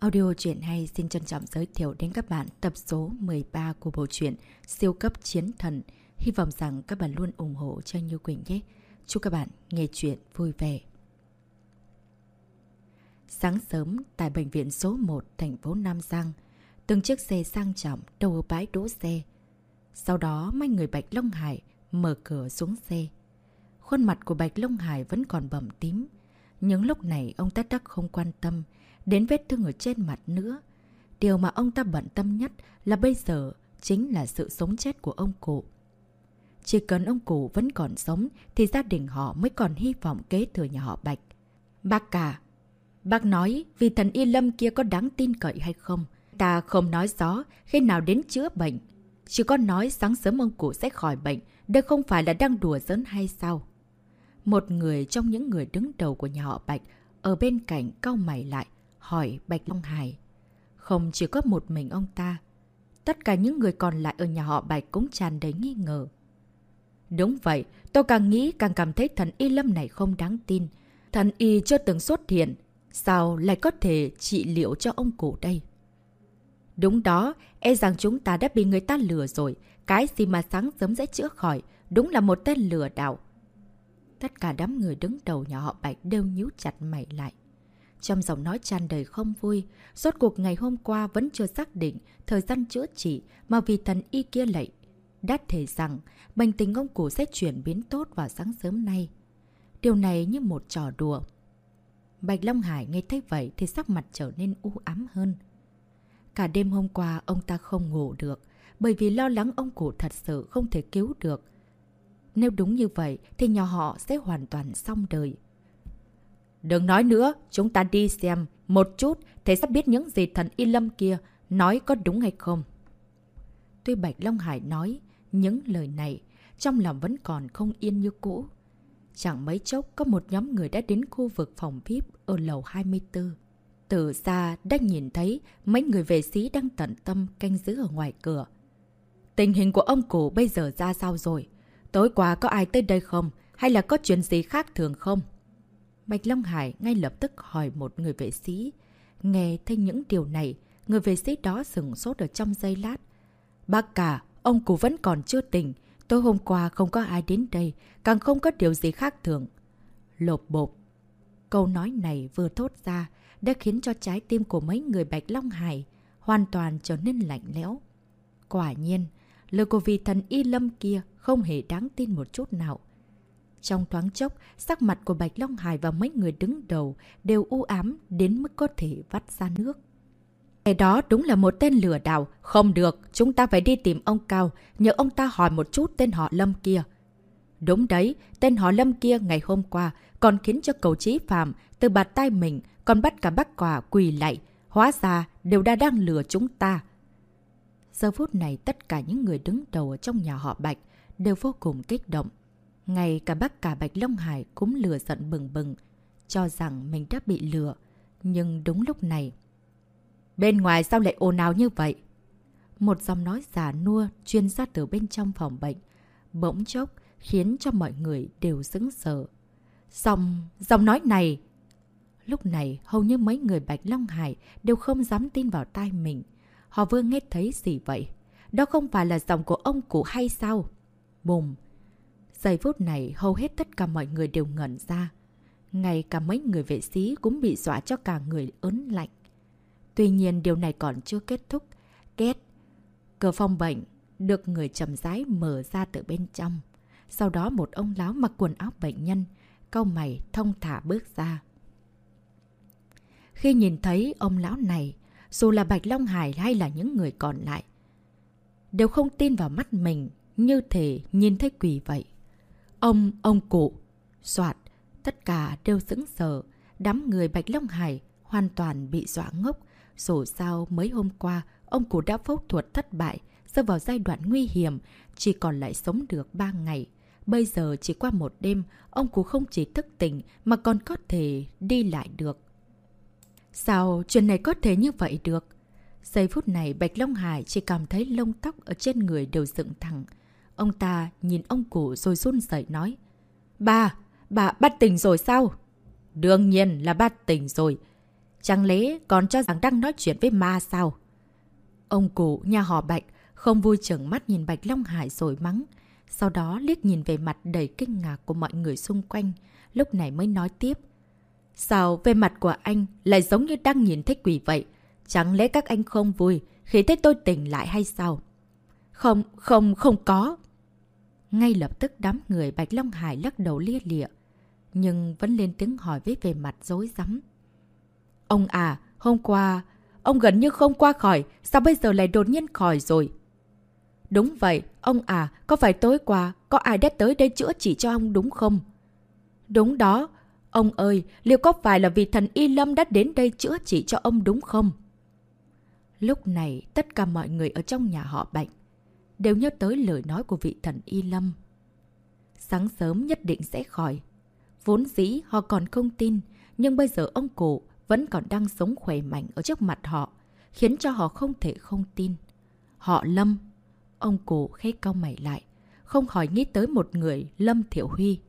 Audio truyện hay xin trân trọng giới thiệu đến các bạn tập số 13 của bộ truyện Siêu cấp chiến thần. Hy vọng rằng các bạn luôn ủng hộ cho Như Quỳnh nhé. Chúc các bạn nghe chuyện vui vẻ. Sáng sớm tại bệnh viện số 1 thành phố Nam Giang, từng chiếc xe sang trọng đầu ở bãi đỗ xe. Sau đó mấy người Bạch Long Hải mở cửa xuống xe. Khuôn mặt của Bạch Long Hải vẫn còn bầm tím. Nhưng lúc này ông ta đắc không quan tâm đến vết thương ở trên mặt nữa. Điều mà ông ta bận tâm nhất là bây giờ chính là sự sống chết của ông cụ. Chỉ cần ông cụ vẫn còn sống thì gia đình họ mới còn hy vọng kế thừa nhà họ Bạch. Bác cả, bác nói vì thần Y Lâm kia có đáng tin cậy hay không? Ta không nói rõ khi nào đến chữa bệnh. Chỉ có nói sáng sớm ông cụ sẽ khỏi bệnh, đây không phải là đang đùa giỡn hay sao? Một người trong những người đứng đầu của nhà họ Bạch ở bên cạnh cau mày lại, hỏi Bạch Long Hải. Không chỉ có một mình ông ta, tất cả những người còn lại ở nhà họ Bạch cũng tràn đầy nghi ngờ. Đúng vậy, tôi càng nghĩ càng cảm thấy thần y lâm này không đáng tin. Thần y chưa từng xuất hiện, sao lại có thể trị liệu cho ông cụ đây? Đúng đó, e rằng chúng ta đã bị người ta lừa rồi. Cái gì mà sáng sớm dễ chữa khỏi, đúng là một tên lừa đảo. Tất cả đám người đứng đầu nhà họ Bạch đều nhíu chặt mày lại. Trong giọng nói tràn đầy không vui, rốt cuộc ngày hôm qua vẫn chưa xác định thời gian chữa trị mà vì thần y kia lệ. Đắt thể rằng bệnh tình ông cụ sẽ chuyển biến tốt vào sáng sớm nay. Điều này như một trò đùa. Bạch Long Hải nghe thấy vậy thì sắc mặt trở nên u ám hơn. Cả đêm hôm qua ông ta không ngủ được bởi vì lo lắng ông cụ thật sự không thể cứu được. Nếu đúng như vậy thì nhà họ sẽ hoàn toàn xong đời. Đừng nói nữa, chúng ta đi xem một chút thế sắp biết những gì thần Y Lâm kia nói có đúng hay không. Tuy Bạch Long Hải nói những lời này, trong lòng vẫn còn không yên như cũ. Chẳng mấy chốc có một nhóm người đã đến khu vực phòng VIP ở lầu 24. Từ xa đã nhìn thấy mấy người vệ sĩ đang tận tâm canh giữ ở ngoài cửa. Tình hình của ông cụ bây giờ ra sao rồi? Tối qua có ai tới đây không? Hay là có chuyện gì khác thường không? Bạch Long Hải ngay lập tức hỏi một người vệ sĩ. Nghe thấy những điều này, người vệ sĩ đó sừng sốt ở trong giây lát. Bác cả, ông cụ vẫn còn chưa tỉnh. Tối hôm qua không có ai đến đây, càng không có điều gì khác thường. Lột bột. Câu nói này vừa thốt ra đã khiến cho trái tim của mấy người Bạch Long Hải hoàn toàn trở nên lạnh lẽo. Quả nhiên, lời của vị thần y lâm kia không hề đáng tin một chút nào. Trong thoáng chốc, sắc mặt của Bạch Long Hải và mấy người đứng đầu đều u ám đến mức có thể vắt ra nước. Cái đó đúng là một tên lừa đảo. Không được, chúng ta phải đi tìm ông Cao, nhờ ông ta hỏi một chút tên họ Lâm kia. Đúng đấy, tên họ Lâm kia ngày hôm qua còn khiến cho cầu trí phạm từ bạt tay mình còn bắt cả bác quả quỳ lại. Hóa ra đều đã đang lừa chúng ta. Giờ phút này tất cả những người đứng đầu ở trong nhà họ Bạch đều vô cùng kích động. Ngay cả bác cả Bạch Long Hải cũng lừa giận bừng bừng, cho rằng mình đã bị lừa. Nhưng đúng lúc này... Bên ngoài sao lại ồn ào như vậy? Một dòng nói giả nua chuyên ra từ bên trong phòng bệnh. Bỗng chốc khiến cho mọi người đều sững sờ. Dòng, dòng nói này... Lúc này hầu như mấy người Bạch Long Hải đều không dám tin vào tai mình. Họ vừa nghe thấy gì vậy? Đó không phải là dòng của ông cụ hay sao? Bùm! Giây phút này hầu hết tất cả mọi người đều ngẩn ra. Ngay cả mấy người vệ sĩ cũng bị dọa cho cả người ớn lạnh. Tuy nhiên điều này còn chưa kết thúc. Kết. Cửa phòng bệnh được người chầm rái mở ra từ bên trong. Sau đó một ông láo mặc quần áo bệnh nhân, câu mày thông thả bước ra. Khi nhìn thấy ông lão này, dù là Bạch Long Hải hay là những người còn lại, đều không tin vào mắt mình như thể nhìn thấy quỷ vậy. Ông, ông cụ. Soạt, tất cả đều sững sờ. Đám người Bạch Long Hải hoàn toàn bị dọa ngốc. Dù sao mấy hôm qua, ông cụ đã phẫu thuật thất bại, rơi vào giai đoạn nguy hiểm, chỉ còn lại sống được 3 ngày. Bây giờ chỉ qua một đêm, ông cụ không chỉ thức tỉnh mà còn có thể đi lại được. Sao chuyện này có thể như vậy được? Giây phút này Bạch Long Hải chỉ cảm thấy lông tóc ở trên người đều dựng thẳng. Ông ta nhìn ông cụ rồi run rẩy nói. Bà, bà bắt tỉnh rồi sao? Đương nhiên là bắt tỉnh rồi. Chẳng lẽ còn cho rằng đang nói chuyện với ma sao? Ông cụ, nhà họ Bạch, không vui chừng mắt nhìn Bạch Long Hải rồi mắng. Sau đó liếc nhìn về mặt đầy kinh ngạc của mọi người xung quanh, lúc này mới nói tiếp. Sao về mặt của anh lại giống như đang nhìn thấy quỷ vậy? Chẳng lẽ các anh không vui khi thấy tôi tỉnh lại hay sao? Không, không, không có. Ngay lập tức đám người Bạch Long Hải lắc đầu lia lịa, nhưng vẫn lên tiếng hỏi với về mặt dối rắm Ông à, hôm qua, ông gần như không qua khỏi, sao bây giờ lại đột nhiên khỏi rồi? Đúng vậy, ông à, có phải tối qua, có ai đã tới đây chữa trị cho ông đúng không? Đúng đó. Ông ơi, liệu có phải là vì thần Y Lâm đã đến đây chữa trị cho ông đúng không? Lúc này, tất cả mọi người ở trong nhà họ Bạch đều nhớ tới lời nói của vị thần Y Lâm. Sáng sớm nhất định sẽ khỏi. Vốn dĩ họ còn không tin, nhưng bây giờ ông cụ vẫn còn đang sống khỏe mạnh ở trước mặt họ, khiến cho họ không thể không tin. Họ Lâm. Ông cụ khẽ cau mày lại, không khỏi nghĩ tới một người, Lâm Thiểu Huy.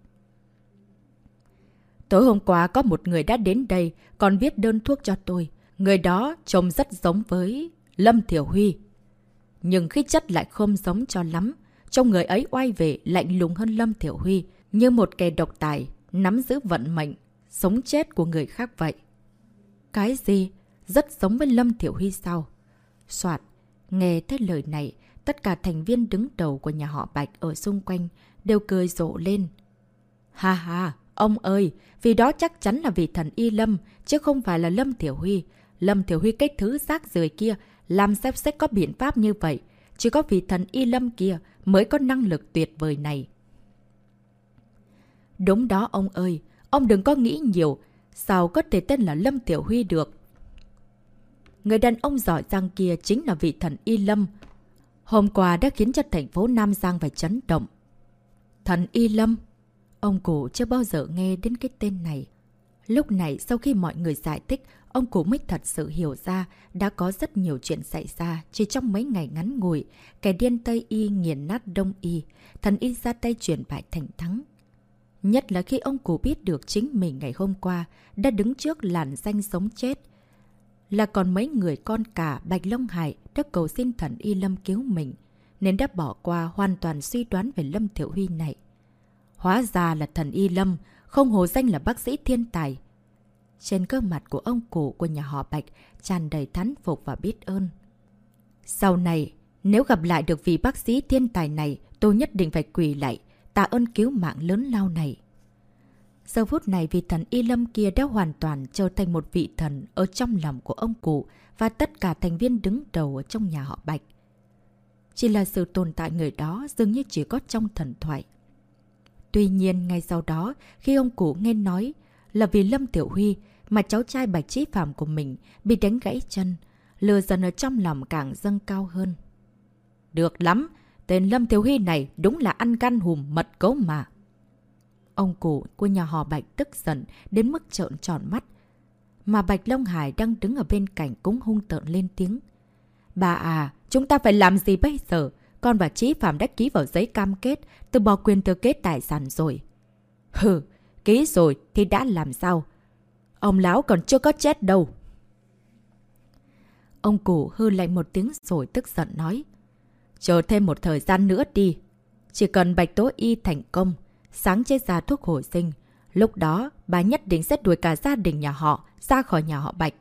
Tối hôm qua có một người đã đến đây, còn viết đơn thuốc cho tôi. Người đó trông rất giống với Lâm Thiểu Huy. Nhưng khí chất lại không giống cho lắm. Trong người ấy oai vệ lạnh lùng hơn Lâm Thiểu Huy, như một kẻ độc tài, nắm giữ vận mệnh, sống chết của người khác vậy. Cái gì? Rất giống với Lâm Thiểu Huy sao? Soạt, nghe thấy lời này, tất cả thành viên đứng đầu của nhà họ Bạch ở xung quanh đều cười rộ lên. Ha ha, ông ơi, vì đó chắc chắn là vì thần Y Lâm, chứ không phải là Lâm Thiểu Huy. Lâm Thiểu Huy cái thứ rác rời kia, làm xếp sẽ có biện pháp như vậy. Chỉ có vị thần Y Lâm kia mới có năng lực tuyệt vời này. Đúng đó ông ơi, ông đừng có nghĩ nhiều, sao có thể tên là Lâm Tiểu Huy được. Người đàn ông giỏi giang kia chính là vị thần Y Lâm. Hôm qua đã khiến cho thành phố Nam Giang phải chấn động. Thần Y Lâm? Ông cụ chưa bao giờ nghe đến cái tên này. Lúc này sau khi mọi người giải thích, ông cụ mới thật sự hiểu ra đã có rất nhiều chuyện xảy ra chỉ trong mấy ngày ngắn ngủi. Kẻ điên Tây Y nghiền nát Đông Y, thần Y ra tay chuyển bại thành thắng. Nhất là khi ông cụ biết được chính mình ngày hôm qua đã đứng trước làn danh sống chết. Là còn mấy người con cả Bạch Long Hải đã cầu xin thần Y Lâm cứu mình, nên đã bỏ qua hoàn toàn suy đoán về Lâm Thiệu Huy này. Hóa ra là thần Y Lâm, không hồ danh là bác sĩ thiên tài. Trên cơ mặt của ông cụ của nhà họ Bạch tràn đầy thán phục và biết ơn. Sau này, nếu gặp lại được vị bác sĩ thiên tài này, tôi nhất định phải quỳ lại, tạ ơn cứu mạng lớn lao này. Giờ phút này vị thần Y Lâm kia đã hoàn toàn trở thành một vị thần ở trong lòng của ông cụ và tất cả thành viên đứng đầu ở trong nhà họ Bạch. Chỉ là sự tồn tại người đó dường như chỉ có trong thần thoại. Tuy nhiên, ngay sau đó, khi ông cụ nghe nói là vì Lâm Tiểu Huy mà cháu trai Bạch Trí Phạm của mình bị đánh gãy chân, lừa dần ở trong lòng càng dâng cao hơn. Được lắm, tên Lâm thiếu Huy này đúng là ăn gan hùm mật cấu mà. Ông cụ của nhà họ Bạch tức giận đến mức trợn tròn mắt. Mà Bạch Long Hải đang đứng ở bên cạnh cũng hung tợn lên tiếng. Bà à, chúng ta phải làm gì bây giờ? Con và Chí Phạm đã ký vào giấy cam kết, từ bỏ quyền thừa kết tài sản rồi. Hừ, ký rồi thì đã làm sao? Ông lão còn chưa có chết đâu. Ông cụ hư lạnh một tiếng rồi tức giận nói. Chờ thêm một thời gian nữa đi. Chỉ cần bạch tố y thành công, sáng chế ra thuốc hồi sinh. Lúc đó, bà nhất định sẽ đuổi cả gia đình nhà họ ra khỏi nhà họ Bạch.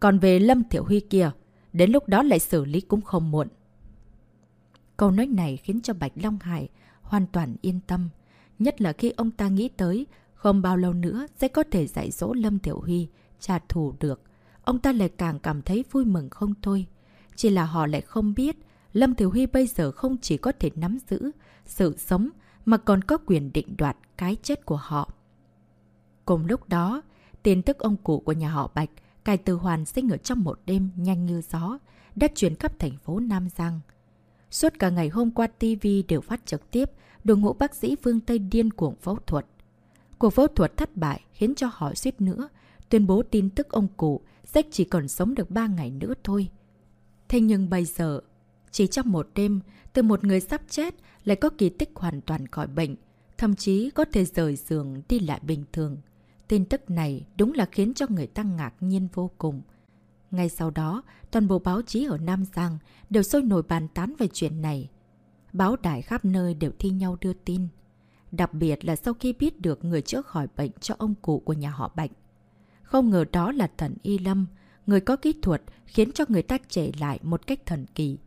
Còn về Lâm Thiểu Huy kia, đến lúc đó lại xử lý cũng không muộn. Câu nói này khiến cho Bạch Long Hải hoàn toàn yên tâm. Nhất là khi ông ta nghĩ tới không bao lâu nữa sẽ có thể dạy dỗ Lâm Tiểu Huy trả thù được. Ông ta lại càng cảm thấy vui mừng không thôi. Chỉ là họ lại không biết Lâm Tiểu Huy bây giờ không chỉ có thể nắm giữ sự sống mà còn có quyền định đoạt cái chết của họ. Cùng lúc đó, tin tức ông cụ của nhà họ Bạch, cài từ hoàn sinh ở trong một đêm nhanh như gió, đã chuyển khắp thành phố Nam Giang. Suốt cả ngày hôm qua TV đều phát trực tiếp, đội ngũ bác sĩ phương Tây điên cuồng phẫu thuật. Cuộc phẫu thuật thất bại khiến cho họ suýt nữa, tuyên bố tin tức ông cụ Jack chỉ còn sống được 3 ngày nữa thôi. Thế nhưng bây giờ, chỉ trong một đêm, từ một người sắp chết lại có kỳ tích hoàn toàn khỏi bệnh, thậm chí có thể rời giường đi lại bình thường. Tin tức này đúng là khiến cho người ta ngạc nhiên vô cùng. Ngay sau đó, toàn bộ báo chí ở Nam Giang đều sôi nổi bàn tán về chuyện này. Báo đài khắp nơi đều thi nhau đưa tin. Đặc biệt là sau khi biết được người chữa khỏi bệnh cho ông cụ của nhà họ Bạch. Không ngờ đó là thần Y Lâm, người có kỹ thuật khiến cho người ta trẻ lại một cách thần kỳ.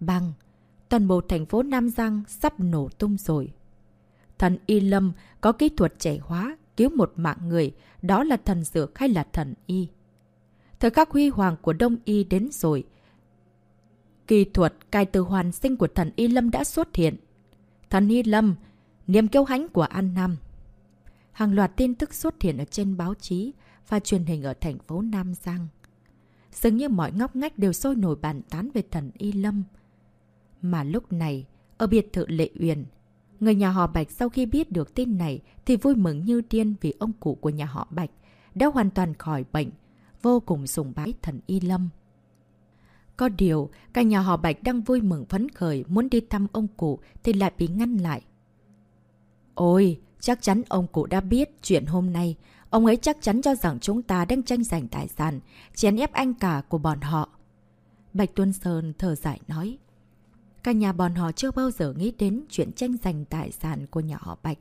Băng, toàn bộ thành phố Nam Giang sắp nổ tung rồi. Thần Y Lâm có kỹ thuật trẻ hóa, cứu một mạng người, đó là thần dược hay là thần Y? Thời khắc huy hoàng của Đông Y đến rồi. Kỳ thuật cai từ hoàn sinh của thần Y Lâm đã xuất hiện. Thần Y Lâm, niềm kiêu hãnh của An Nam. Hàng loạt tin tức xuất hiện ở trên báo chí và truyền hình ở thành phố Nam Giang. Dường như mọi ngóc ngách đều sôi nổi bàn tán về thần Y Lâm. Mà lúc này, ở biệt thự Lệ Uyển, người nhà họ Bạch sau khi biết được tin này thì vui mừng như điên vì ông cụ của nhà họ Bạch đã hoàn toàn khỏi bệnh, vô cùng sùng bái thần Y Lâm. Có điều, cả nhà họ Bạch đang vui mừng phấn khởi muốn đi thăm ông cụ thì lại bị ngăn lại. Ôi, chắc chắn ông cụ đã biết chuyện hôm nay. Ông ấy chắc chắn cho rằng chúng ta đang tranh giành tài sản, chèn ép anh cả của bọn họ. Bạch Tuân Sơn thở dài nói. Cả nhà bọn họ chưa bao giờ nghĩ đến chuyện tranh giành tài sản của nhà họ Bạch.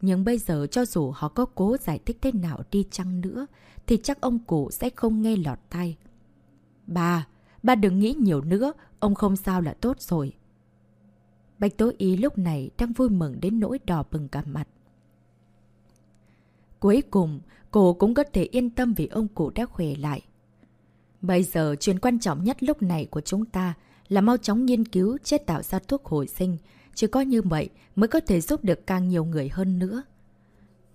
Nhưng bây giờ cho dù họ có cố giải thích thế nào đi chăng nữa, thì chắc ông cụ sẽ không nghe lọt tay. Bà, bà đừng nghĩ nhiều nữa, ông không sao là tốt rồi. Bạch Tố Ý lúc này đang vui mừng đến nỗi đỏ bừng cả mặt. Cuối cùng, cô cũng có thể yên tâm vì ông cụ đã khỏe lại. Bây giờ, chuyện quan trọng nhất lúc này của chúng ta là mau chóng nghiên cứu chế tạo ra thuốc hồi sinh. Chỉ có như vậy mới có thể giúp được càng nhiều người hơn nữa.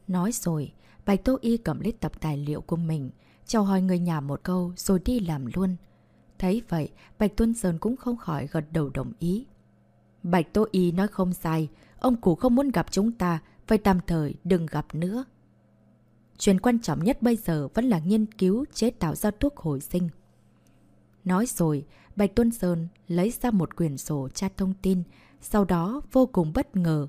Nói rồi, Bạch Tô Y cầm lấy tập tài liệu của mình, chào hỏi người nhà một câu rồi đi làm luôn. Thấy vậy, Bạch Tuân Sơn cũng không khỏi gật đầu đồng ý. Bạch Tô Y nói không sai, ông cụ không muốn gặp chúng ta, vậy tạm thời đừng gặp nữa. Chuyện quan trọng nhất bây giờ vẫn là nghiên cứu chế tạo ra thuốc hồi sinh. Nói rồi, Bạch Tuân Sơn lấy ra một quyển sổ tra thông tin, sau đó vô cùng bất ngờ.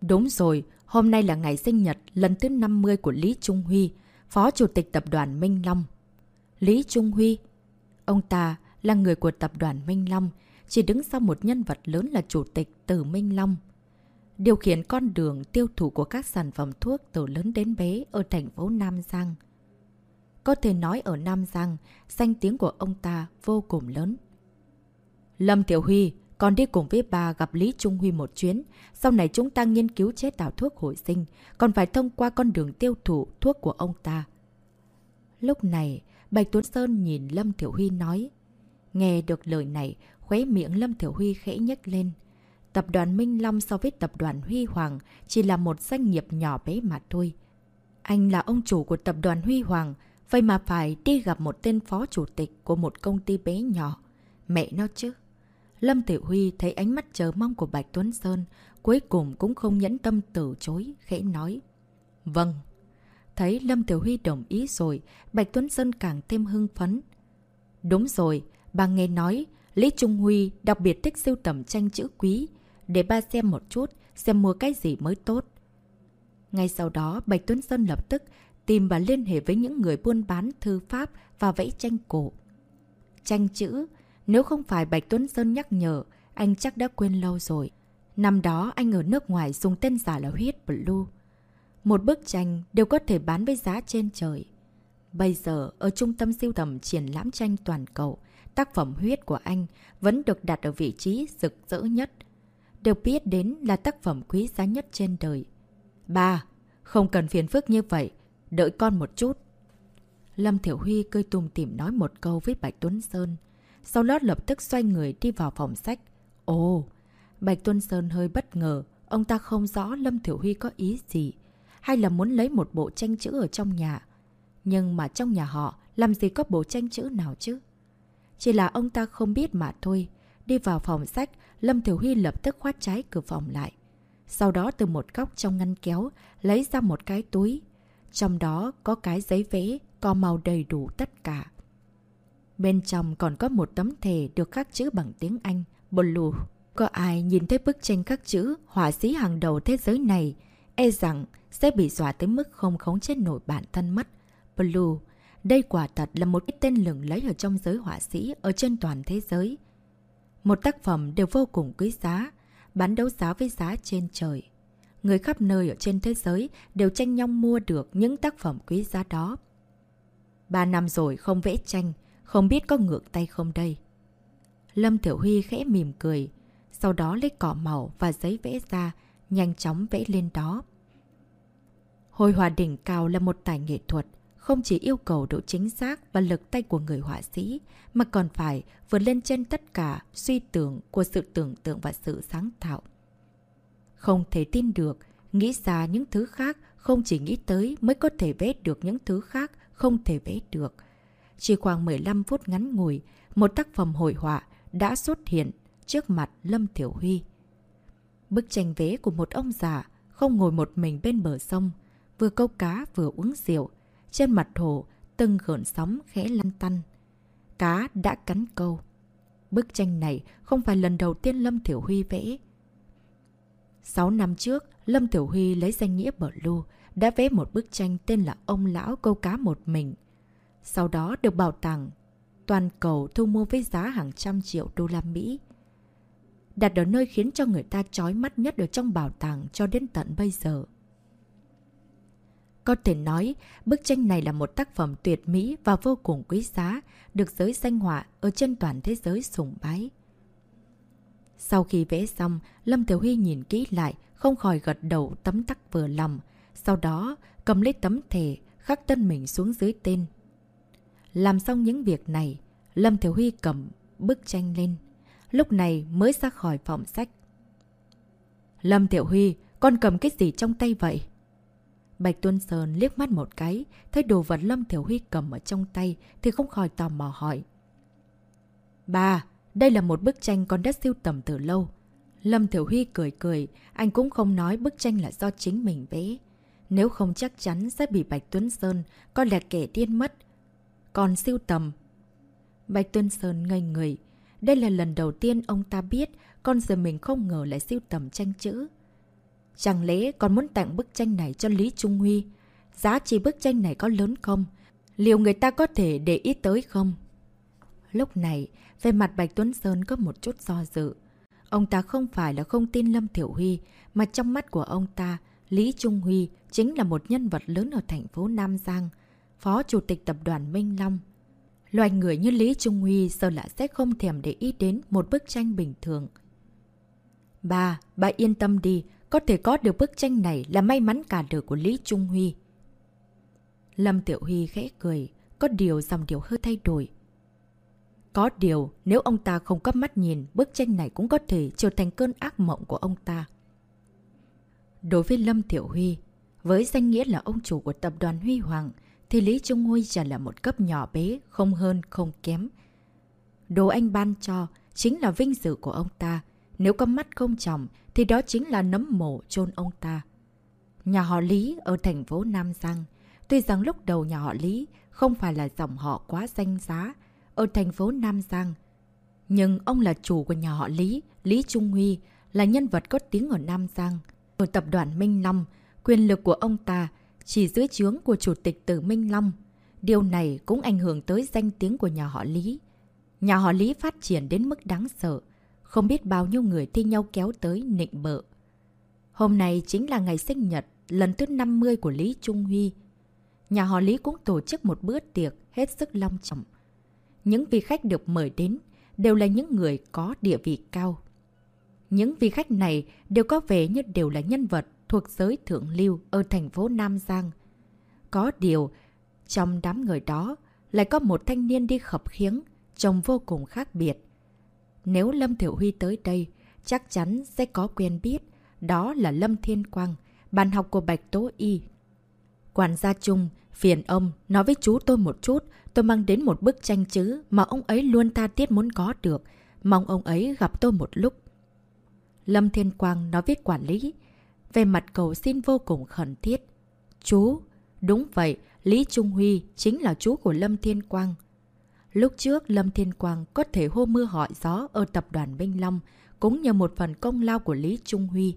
Đúng rồi, hôm nay là ngày sinh nhật lần thứ 50 của Lý Trung Huy, Phó Chủ tịch Tập đoàn Minh Long. Lý Trung Huy Ông ta là người của Tập đoàn Minh Long, chỉ đứng sau một nhân vật lớn là Chủ tịch Từ Minh Long. Điều khiển con đường tiêu thụ của các sản phẩm thuốc từ lớn đến bé ở thành phố Nam Giang. Có thể nói ở Nam Giang, danh tiếng của ông ta vô cùng lớn. Lâm Tiểu Huy còn đi cùng với bà gặp Lý Trung Huy một chuyến. Sau này chúng ta nghiên cứu chế tạo thuốc hồi sinh, còn phải thông qua con đường tiêu thụ thuốc của ông ta. Lúc này, Bạch Tuấn Sơn nhìn Lâm Tiểu Huy nói. Nghe được lời này, khóe miệng Lâm Tiểu Huy khẽ nhếch lên. Tập đoàn Minh Long so với tập đoàn Huy Hoàng chỉ là một doanh nghiệp nhỏ bé mà thôi. Anh là ông chủ của tập đoàn Huy Hoàng, vậy mà phải đi gặp một tên phó chủ tịch của một công ty bé nhỏ. Mẹ nó chứ. Lâm Tiểu Huy thấy ánh mắt chờ mong của Bạch Tuấn Sơn, cuối cùng cũng không nhẫn tâm từ chối, khẽ nói. Vâng. Thấy Lâm Tiểu Huy đồng ý rồi, Bạch Tuấn Sơn càng thêm hưng phấn. Đúng rồi, bà nghe nói, Lý Trung Huy đặc biệt thích sưu tầm tranh chữ quý. Để ba xem một chút, xem mua cái gì mới tốt. Ngay sau đó, Bạch Tuấn Sơn lập tức tìm và liên hệ với những người buôn bán thư pháp và vẽ tranh cổ. Tranh chữ, nếu không phải Bạch Tuấn Sơn nhắc nhở, anh chắc đã quên lâu rồi. Năm đó anh ở nước ngoài dùng tên giả là Huyết Blue. Một bức tranh đều có thể bán với giá trên trời. Bây giờ, ở trung tâm siêu tầm triển lãm tranh toàn cầu, tác phẩm huyết của anh vẫn được đặt ở vị trí rực rỡ nhất. Được biết đến là tác phẩm quý giá nhất trên đời. Ba, không cần phiền phức như vậy, đợi con một chút. Lâm Thiểu Huy cười tùm tìm nói một câu với Bạch Tuấn Sơn. Sau đó lập tức xoay người đi vào phòng sách. Ồ, Bạch Tuấn Sơn hơi bất ngờ. Ông ta không rõ Lâm Thiểu Huy có ý gì. Hay là muốn lấy một bộ tranh chữ ở trong nhà. Nhưng mà trong nhà họ làm gì có bộ tranh chữ nào chứ? Chỉ là ông ta không biết mà thôi. Đi vào phòng sách, Lâm Thiểu Huy lập tức khoát trái cửa phòng lại. Sau đó từ một góc trong ngăn kéo, lấy ra một cái túi. Trong đó có cái giấy vẽ, có màu đầy đủ tất cả. Bên trong còn có một tấm thề được khắc chữ bằng tiếng Anh, Blue. Có ai nhìn thấy bức tranh khắc chữ họa sĩ hàng đầu thế giới này, e rằng sẽ bị dọa tới mức không khống chế nổi bản thân mất. Blue, đây quả thật là một cái tên lừng lấy ở trong giới họa sĩ ở trên toàn thế giới. Một tác phẩm đều vô cùng quý giá, bán đấu giá với giá trên trời. Người khắp nơi ở trên thế giới đều tranh nhau mua được những tác phẩm quý giá đó. Ba năm rồi không vẽ tranh, không biết có ngược tay không đây. Lâm Thiểu Huy khẽ mỉm cười, sau đó lấy cỏ màu và giấy vẽ ra, nhanh chóng vẽ lên đó. Hồi hòa đỉnh cao là một tài nghệ thuật, không chỉ yêu cầu độ chính xác và lực tay của người họa sĩ, mà còn phải vượt lên trên tất cả suy tưởng của sự tưởng tượng và sự sáng tạo. Không thể tin được, nghĩ ra những thứ khác không chỉ nghĩ tới mới có thể vẽ được những thứ khác không thể vẽ được. Chỉ khoảng 15 phút ngắn ngủi, một tác phẩm hội họa đã xuất hiện trước mặt Lâm Thiểu Huy. Bức tranh vẽ của một ông già không ngồi một mình bên bờ sông, vừa câu cá vừa uống rượu. Trên mặt hồ, từng gợn sóng khẽ lăn tăn. Cá đã cắn câu. Bức tranh này không phải lần đầu tiên Lâm Thiểu Huy vẽ. 6 năm trước, Lâm Tiểu Huy lấy danh nghĩa bờ lưu, đã vẽ một bức tranh tên là Ông Lão Câu Cá Một Mình. Sau đó được bảo tàng toàn cầu thu mua với giá hàng trăm triệu đô la Mỹ. Đặt ở nơi khiến cho người ta chói mắt nhất ở trong bảo tàng cho đến tận bây giờ. Có thể nói, bức tranh này là một tác phẩm tuyệt mỹ và vô cùng quý giá, được giới danh họa ở trên toàn thế giới sùng bái. Sau khi vẽ xong, Lâm Tiểu Huy nhìn kỹ lại, không khỏi gật đầu tấm tắc vừa lòng. Sau đó, cầm lấy tấm thẻ khắc tân mình xuống dưới tên. Làm xong những việc này, Lâm Tiểu Huy cầm bức tranh lên. Lúc này mới ra khỏi phòng sách. Lâm Tiểu Huy, con cầm cái gì trong tay vậy? Bạch Tuân Sơn liếc mắt một cái, thấy đồ vật Lâm Thiểu Huy cầm ở trong tay thì không khỏi tò mò hỏi. Ba, đây là một bức tranh con đất siêu tầm từ lâu. Lâm Thiểu Huy cười cười, anh cũng không nói bức tranh là do chính mình vẽ. Nếu không chắc chắn sẽ bị Bạch Tuấn Sơn coi là kẻ điên mất. Còn siêu tầm. Bạch Tuấn Sơn ngây người. Đây là lần đầu tiên ông ta biết con giờ mình không ngờ lại siêu tầm tranh chữ. Chẳng lẽ còn muốn tặng bức tranh này cho Lý Trung Huy? Giá trị bức tranh này có lớn không? Liệu người ta có thể để ý tới không? Lúc này, về mặt Bạch Tuấn Sơn có một chút do dự. Ông ta không phải là không tin Lâm Thiểu Huy, mà trong mắt của ông ta, Lý Trung Huy chính là một nhân vật lớn ở thành phố Nam Giang, phó chủ tịch tập đoàn Minh Long. Loài người như Lý Trung Huy sợ là sẽ không thèm để ý đến một bức tranh bình thường. Bà, bà yên tâm đi, có thể có được bức tranh này là may mắn cả đời của Lý Trung Huy. Lâm Tiểu Huy khẽ cười, có điều dòng điều hơi thay đổi. Có điều, nếu ông ta không cấp mắt nhìn, bức tranh này cũng có thể trở thành cơn ác mộng của ông ta. Đối với Lâm Tiểu Huy, với danh nghĩa là ông chủ của tập đoàn Huy Hoàng, thì Lý Trung Huy chỉ là một cấp nhỏ bé, không hơn, không kém. Đồ anh ban cho chính là vinh dự của ông ta. Nếu có mắt không chồng, thì đó chính là nấm mộ chôn ông ta. Nhà họ Lý ở thành phố Nam Giang, tuy rằng lúc đầu nhà họ Lý không phải là dòng họ quá danh giá, ở thành phố Nam Giang. Nhưng ông là chủ của nhà họ Lý, Lý Trung Huy, là nhân vật có tiếng ở Nam Giang. Ở tập đoàn Minh Long, quyền lực của ông ta chỉ dưới chướng của chủ tịch tử Minh Long. Điều này cũng ảnh hưởng tới danh tiếng của nhà họ Lý. Nhà họ Lý phát triển đến mức đáng sợ. Không biết bao nhiêu người thi nhau kéo tới nịnh bợ. Hôm nay chính là ngày sinh nhật lần thứ 50 của Lý Trung Huy. Nhà họ Lý cũng tổ chức một bữa tiệc hết sức long trọng. Những vị khách được mời đến đều là những người có địa vị cao. Những vị khách này đều có vẻ như đều là nhân vật thuộc giới thượng lưu ở thành phố Nam Giang. Có điều, trong đám người đó lại có một thanh niên đi khập khiếng, trông vô cùng khác biệt. Nếu Lâm Thiểu Huy tới đây, chắc chắn sẽ có quen biết. Đó là Lâm Thiên Quang, bạn học của Bạch Tố Y. Quản gia chung, phiền ông, nói với chú tôi một chút, tôi mang đến một bức tranh chữ mà ông ấy luôn tha thiết muốn có được. Mong ông ấy gặp tôi một lúc. Lâm Thiên Quang nói với quản lý, về mặt cầu xin vô cùng khẩn thiết. Chú, đúng vậy, Lý Trung Huy chính là chú của Lâm Thiên Quang. Lúc trước Lâm Thiên Quang có thể hô mưa hỏi gió ở tập đoàn Minh Long cũng nhờ một phần công lao của Lý Trung Huy.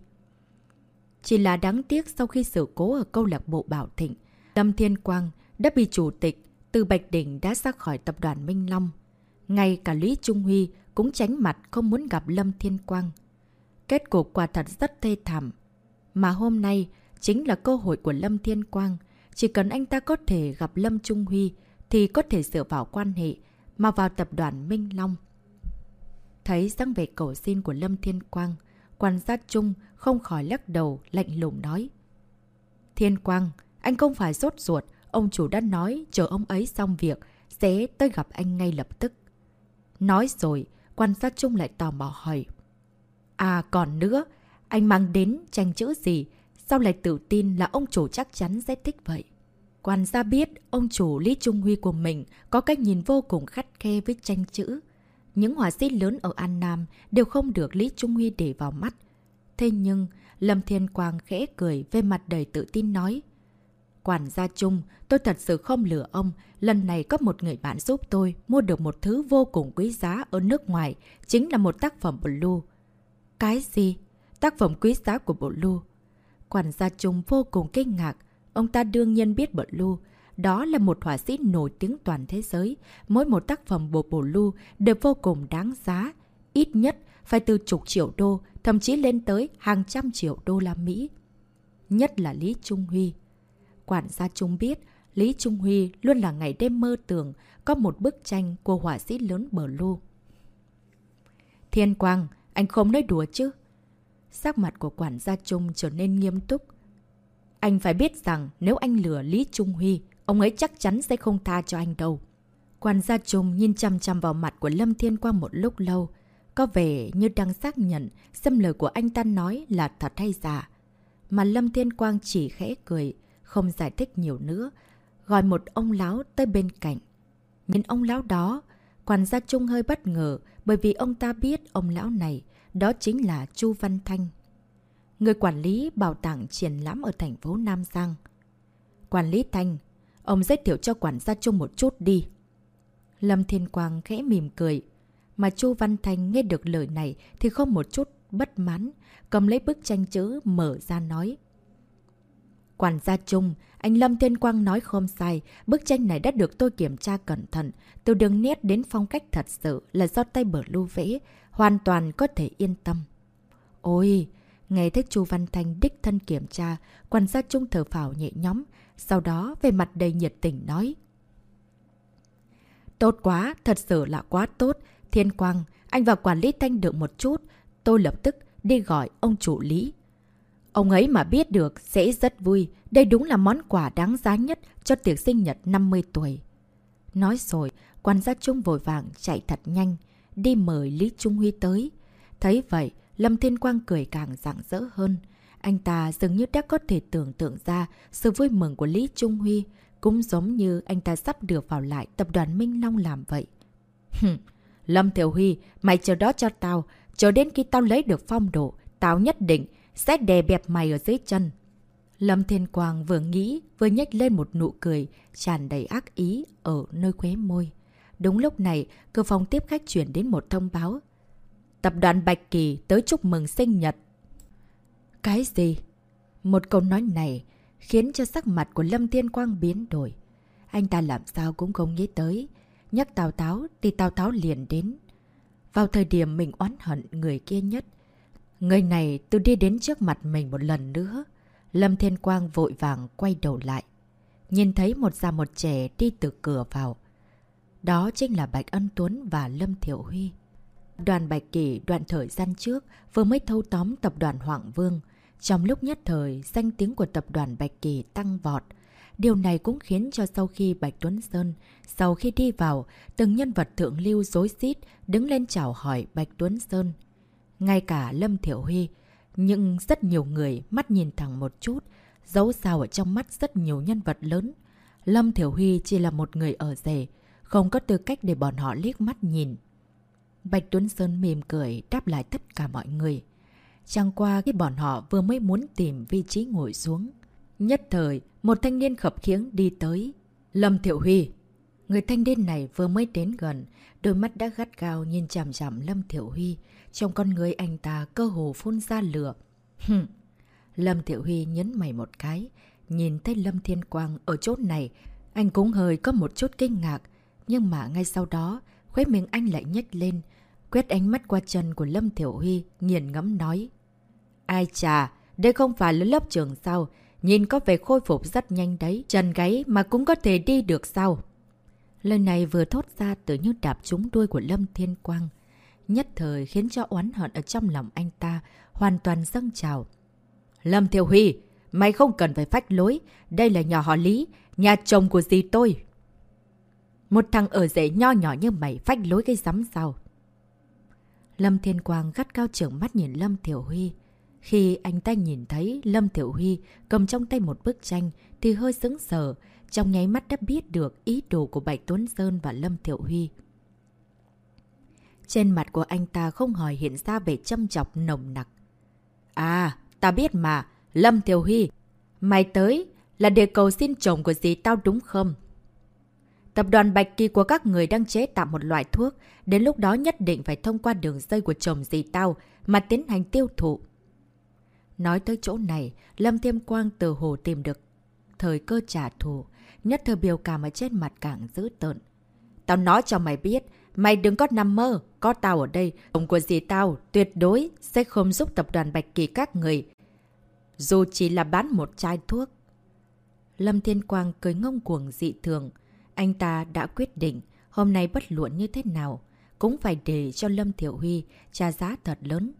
Chỉ là đáng tiếc sau khi sự cố ở câu lạc bộ Bảo Thịnh, Lâm Thiên Quang đã bị chủ tịch từ Bạch Đỉnh đã ra khỏi tập đoàn Minh Long. Ngay cả Lý Trung Huy cũng tránh mặt không muốn gặp Lâm Thiên Quang. Kết cục quả thật rất thê thảm. Mà hôm nay chính là cơ hội của Lâm Thiên Quang. Chỉ cần anh ta có thể gặp Lâm Trung Huy thì có thể dựa vào quan hệ mà vào tập đoàn Minh Long. Thấy dáng vẻ cầu xin của Lâm Thiên Quang, quan sát chung không khỏi lắc đầu lạnh lùng nói. Thiên Quang, anh không phải sốt ruột, ông chủ đã nói chờ ông ấy xong việc sẽ tới gặp anh ngay lập tức. Nói rồi, quan sát chung lại tò mò hỏi. À còn nữa, anh mang đến tranh chữ gì? Sao lại tự tin là ông chủ chắc chắn sẽ thích vậy? Quan gia biết ông chủ Lý Trung Huy của mình có cách nhìn vô cùng khắt khe với tranh chữ. Những họa sĩ lớn ở An Nam đều không được Lý Trung Huy để vào mắt. Thế nhưng, Lâm Thiên Quang khẽ cười về mặt đầy tự tin nói. Quản gia Trung, tôi thật sự không lừa ông. Lần này có một người bạn giúp tôi mua được một thứ vô cùng quý giá ở nước ngoài, chính là một tác phẩm Blue. Cái gì? Tác phẩm quý giá của Blue. Quản gia Trung vô cùng kinh ngạc. Ông ta đương nhiên biết Blue. Đó là một họa sĩ nổi tiếng toàn thế giới. Mỗi một tác phẩm bộ Blue đều vô cùng đáng giá. Ít nhất phải từ chục triệu đô, thậm chí lên tới hàng trăm triệu đô la Mỹ. Nhất là Lý Trung Huy. Quản gia Trung biết, Lý Trung Huy luôn là ngày đêm mơ tưởng có một bức tranh của họa sĩ lớn bờ lưu. Thiên Quang, anh không nói đùa chứ? Sắc mặt của quản gia Trung trở nên nghiêm túc. Anh phải biết rằng nếu anh lừa Lý Trung Huy, ông ấy chắc chắn sẽ không tha cho anh đâu. Quan gia Trung nhìn chăm chăm vào mặt của Lâm Thiên Quang một lúc lâu. Có vẻ như đang xác nhận xem lời của anh ta nói là thật hay giả. Mà Lâm Thiên Quang chỉ khẽ cười, không giải thích nhiều nữa, gọi một ông lão tới bên cạnh. Nhìn ông lão đó, quản gia Trung hơi bất ngờ bởi vì ông ta biết ông lão này, đó chính là Chu Văn Thanh. Người quản lý bảo tàng triển lãm ở thành phố Nam Giang. Quản lý Thanh, ông giới thiệu cho quản gia Trung một chút đi. Lâm Thiên Quang khẽ mỉm cười. Mà Chu Văn Thanh nghe được lời này thì không một chút bất mãn, cầm lấy bức tranh chữ mở ra nói. Quản gia chung, anh Lâm Thiên Quang nói không sai, bức tranh này đã được tôi kiểm tra cẩn thận, từ đường nét đến phong cách thật sự là do tay bở lưu vẽ, hoàn toàn có thể yên tâm. Ôi, nghe thấy chu Văn Thanh đích thân kiểm tra, Quan gia Trung thở phào nhẹ nhóm, sau đó về mặt đầy nhiệt tình nói. Tốt quá, thật sự là quá tốt. Thiên Quang, anh vào quản lý Thanh được một chút. Tôi lập tức đi gọi ông chủ Lý Ông ấy mà biết được sẽ rất vui. Đây đúng là món quà đáng giá nhất cho tiệc sinh nhật 50 tuổi. Nói rồi, quan gia Trung vội vàng chạy thật nhanh, đi mời Lý Trung Huy tới. Thấy vậy, Lâm Thiên Quang cười càng rạng rỡ hơn. Anh ta dường như đã có thể tưởng tượng ra sự vui mừng của Lý Trung Huy, cũng giống như anh ta sắp được vào lại tập đoàn Minh Long làm vậy. Lâm Thiểu Huy, mày chờ đó cho tao, chờ đến khi tao lấy được phong độ, tao nhất định sẽ đè bẹp mày ở dưới chân. Lâm Thiên Quang vừa nghĩ, vừa nhếch lên một nụ cười, tràn đầy ác ý ở nơi khóe môi. Đúng lúc này, cửa phòng tiếp khách chuyển đến một thông báo. Tập đoàn Bạch Kỳ tới chúc mừng sinh nhật. Cái gì? Một câu nói này khiến cho sắc mặt của Lâm Thiên Quang biến đổi. Anh ta làm sao cũng không nghĩ tới. Nhắc Tào Táo thì Tào Táo liền đến. Vào thời điểm mình oán hận người kia nhất, Người này tự đi đến trước mặt mình một lần nữa. Lâm Thiên Quang vội vàng quay đầu lại. Nhìn thấy một già một trẻ đi từ cửa vào. Đó chính là Bạch Ân Tuấn và Lâm Thiểu Huy. Đoàn Bạch Kỳ đoạn thời gian trước vừa mới thâu tóm tập đoàn Hoàng Vương. Trong lúc nhất thời, danh tiếng của tập đoàn Bạch Kỳ tăng vọt. Điều này cũng khiến cho sau khi Bạch Tuấn Sơn, sau khi đi vào, từng nhân vật thượng lưu dối xít đứng lên chào hỏi Bạch Tuấn Sơn. Ngay cả Lâm Thiểu Huy, nhưng rất nhiều người mắt nhìn thẳng một chút, dấu sao ở trong mắt rất nhiều nhân vật lớn. Lâm Thiểu Huy chỉ là một người ở rể, không có tư cách để bọn họ liếc mắt nhìn. Bạch Tuấn Sơn mỉm cười đáp lại tất cả mọi người. Chẳng qua khi bọn họ vừa mới muốn tìm vị trí ngồi xuống. Nhất thời, một thanh niên khập khiếng đi tới. Lâm Thiệu Huy. Người thanh niên này vừa mới đến gần, đôi mắt đã gắt cao nhìn chằm chằm Lâm Thiệu Huy, trong con người anh ta cơ hồ phun ra lửa. Hừm. Lâm Thiệu Huy nhấn mày một cái. Nhìn thấy Lâm Thiên Quang ở chốt này, anh cũng hơi có một chút kinh ngạc. Nhưng mà ngay sau đó, khuế miệng anh lại nhếch lên, quét ánh mắt qua chân của Lâm Thiểu Huy, nghiền ngẫm nói. Ai chà, đây không phải là lớp trường sao? Nhìn có vẻ khôi phục rất nhanh đấy, chân gáy mà cũng có thể đi được sao? Lời này vừa thốt ra tự như đạp trúng đuôi của Lâm Thiên Quang. Nhất thời khiến cho oán hận ở trong lòng anh ta hoàn toàn dâng trào. Lâm Thiểu Huy, mày không cần phải phách lối. Đây là nhà họ Lý, nhà chồng của dì tôi. Một thằng ở rể nho nhỏ như mày phách lối cái rắm sao? Lâm Thiên Quang gắt cao trưởng mắt nhìn Lâm Thiểu Huy. Khi anh ta nhìn thấy Lâm Thiểu Huy cầm trong tay một bức tranh thì hơi sững sờ, trong nháy mắt đã biết được ý đồ của Bạch Tuấn Sơn và Lâm Thiểu Huy. Trên mặt của anh ta không hỏi hiện ra vẻ châm chọc nồng nặc. À, ta biết mà, Lâm Thiểu Huy, mày tới là để cầu xin chồng của dì tao đúng không? Tập đoàn Bạch Kỳ của các người đang chế tạo một loại thuốc, đến lúc đó nhất định phải thông qua đường dây của chồng dì tao mà tiến hành tiêu thụ. Nói tới chỗ này, Lâm Thiêm Quang từ hồ tìm được thời cơ trả thù, nhất thời biểu cảm ở trên mặt càng dữ tợn. Tao nói cho mày biết, mày đừng có nằm mơ, có tao ở đây, ông của dì tao tuyệt đối sẽ không giúp tập đoàn Bạch Kỳ các người. Dù chỉ là bán một chai thuốc. Lâm Thiên Quang cười ngông cuồng dị thường. Anh ta đã quyết định hôm nay bất luận như thế nào, cũng phải để cho Lâm Thiểu Huy trả giá thật lớn.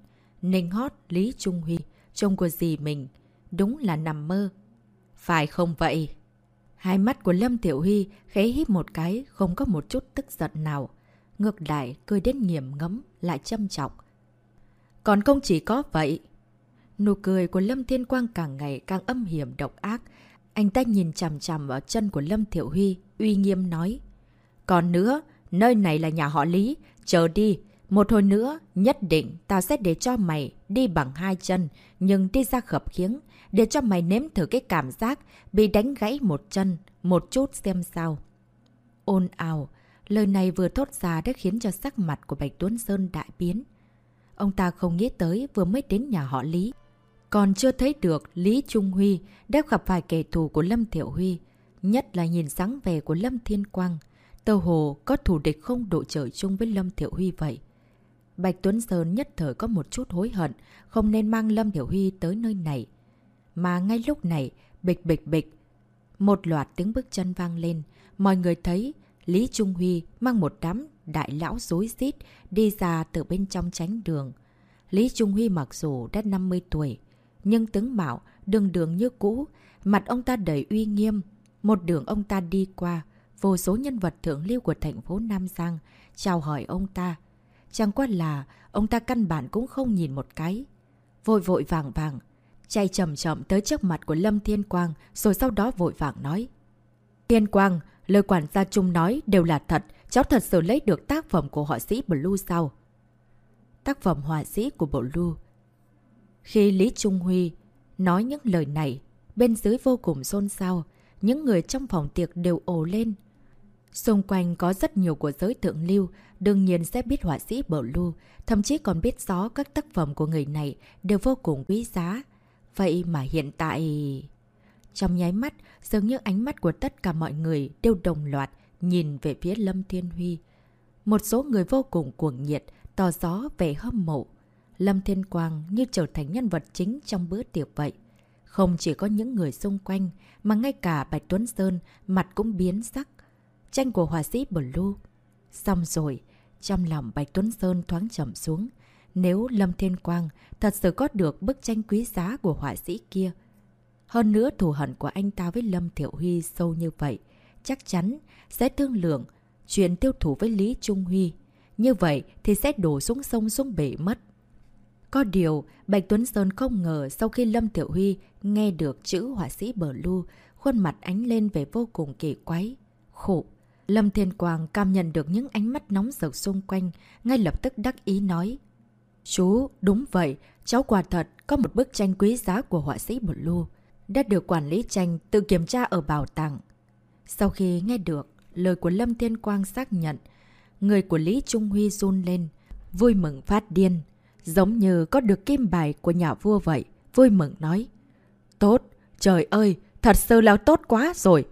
Ninh hót Lý Trung Huy, chồng của dì mình, đúng là nằm mơ. Phải không vậy? Hai mắt của Lâm Tiểu Huy khẽ híp một cái, không có một chút tức giận nào. Ngược lại, cười đến nghiềm ngấm, lại châm trọng. Còn không chỉ có vậy. Nụ cười của Lâm Thiên Quang càng ngày càng âm hiểm độc ác. Anh ta nhìn chằm chằm vào chân của Lâm Thiểu Huy, uy nghiêm nói. Còn nữa, nơi này là nhà họ Lý, chờ đi. Một hồi nữa, nhất định tao sẽ để cho mày đi bằng hai chân, nhưng đi ra khập khiếng, để cho mày nếm thử cái cảm giác bị đánh gãy một chân, một chút xem sao. Ôn ào, lời này vừa thốt ra đã khiến cho sắc mặt của Bạch Tuấn Sơn đại biến. Ông ta không nghĩ tới vừa mới đến nhà họ Lý. Còn chưa thấy được Lý Trung Huy đã gặp phải kẻ thù của Lâm Thiệu Huy. Nhất là nhìn dáng vẻ của Lâm Thiên Quang. tâu hồ có thủ địch không độ trời chung với Lâm Thiệu Huy vậy. Bạch Tuấn Sơn nhất thời có một chút hối hận, không nên mang Lâm Thiệu Huy tới nơi này. Mà ngay lúc này, bịch bịch bịch, một loạt tiếng bước chân vang lên. Mọi người thấy Lý Trung Huy mang một đám đại lão rối xít đi ra từ bên trong tránh đường. Lý Trung Huy mặc dù đã 50 tuổi, nhưng tướng mạo đường đường như cũ, mặt ông ta đầy uy nghiêm. Một đường ông ta đi qua, vô số nhân vật thượng lưu của thành phố Nam Giang chào hỏi ông ta. Chẳng qua là ông ta căn bản cũng không nhìn một cái. Vội vội vàng vàng, chạy chậm chậm tới trước mặt của Lâm Thiên Quang rồi sau đó vội vàng nói. Thiên Quang, lời quản gia Trung nói đều là thật, cháu thật sự lấy được tác phẩm của họa sĩ Blue sao? Tác phẩm họa sĩ của Blue. Khi Lý Trung Huy nói những lời này, bên dưới vô cùng xôn xao, những người trong phòng tiệc đều ồ lên. Xung quanh có rất nhiều của giới thượng lưu, đương nhiên sẽ biết họa sĩ Blue, thậm chí còn biết rõ các tác phẩm của người này đều vô cùng quý giá. Vậy mà hiện tại... Trong nháy mắt, dường như ánh mắt của tất cả mọi người đều đồng loạt nhìn về phía Lâm Thiên Huy. Một số người vô cùng cuồng nhiệt, tỏ gió vẻ hâm mộ. Lâm Thiên Quang như trở thành nhân vật chính trong bữa tiệc vậy. Không chỉ có những người xung quanh, mà ngay cả Bạch Tuấn Sơn mặt cũng biến sắc. Tranh của họa sĩ Blue. Xong rồi, trong lòng Bạch Tuấn Sơn thoáng chậm xuống. Nếu Lâm Thiên Quang thật sự có được bức tranh quý giá của họa sĩ kia. Hơn nữa thù hận của anh ta với Lâm Thiệu Huy sâu như vậy, chắc chắn sẽ thương lượng chuyện tiêu thủ với Lý Trung Huy. Như vậy thì sẽ đổ xuống sông xuống bể mất. Có điều, Bạch Tuấn Sơn không ngờ sau khi Lâm tiểu Huy nghe được chữ họa sĩ bờ lưu, khuôn mặt ánh lên về vô cùng kỳ quái. Khổ! Lâm Thiên Quang cảm nhận được những ánh mắt nóng rực xung quanh, ngay lập tức đắc ý nói. Chú, đúng vậy, cháu quả thật có một bức tranh quý giá của họa sĩ bờ lưu đã được quản lý tranh tự kiểm tra ở bảo tàng. Sau khi nghe được lời của Lâm Thiên Quang xác nhận, người của Lý Trung Huy run lên, vui mừng phát điên, giống như có được kim bài của nhà vua vậy, vui mừng nói. tốt. Trời ơi, thật sự là tốt quá rồi.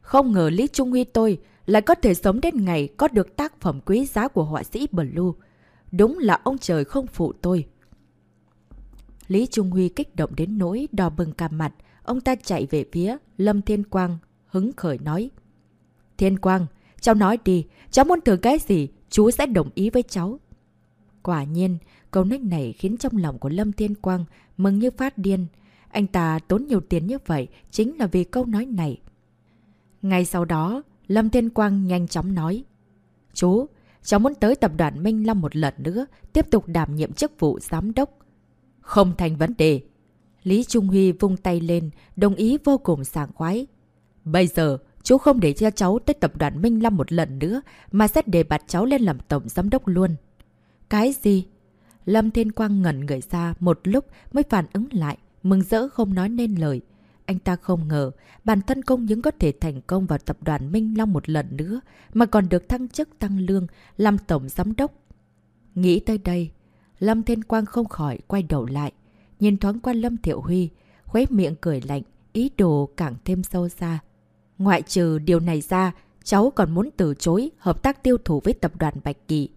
Không ngờ Lý Trung Huy tôi lại có thể sống đến ngày có được tác phẩm quý giá của họa sĩ Blue. Đúng là ông trời không phụ tôi. Lý Trung Huy kích động đến nỗi đỏ bừng cả mặt. Ông ta chạy về phía Lâm Thiên Quang, hứng khởi nói. Thiên Quang, cháu nói đi, cháu muốn thử cái gì, chú sẽ đồng ý với cháu. Quả nhiên, câu nói này khiến trong lòng của Lâm Thiên Quang mừng như phát điên. Anh ta tốn nhiều tiền như vậy chính là vì câu nói này. Ngay sau đó, Lâm Thiên Quang nhanh chóng nói. Chú, cháu muốn tới tập đoàn Minh Long một lần nữa, tiếp tục đảm nhiệm chức vụ giám đốc. Không thành vấn đề. Lý Trung Huy vung tay lên, đồng ý vô cùng sảng khoái. Bây giờ, chú không để cho cháu tới tập đoàn Minh Long một lần nữa, mà sẽ để bạt cháu lên làm tổng giám đốc luôn. Cái gì? Lâm Thiên Quang ngẩn người ra một lúc mới phản ứng lại, mừng rỡ không nói nên lời. Anh ta không ngờ bản thân công những có thể thành công vào tập đoàn Minh Long một lần nữa mà còn được thăng chức tăng lương làm tổng giám đốc. Nghĩ tới đây, Lâm Thiên Quang không khỏi quay đầu lại, nhìn thoáng qua Lâm Thiệu Huy, khuế miệng cười lạnh, ý đồ càng thêm sâu xa. Ngoại trừ điều này ra, cháu còn muốn từ chối hợp tác tiêu thụ với tập đoàn Bạch Kỳ.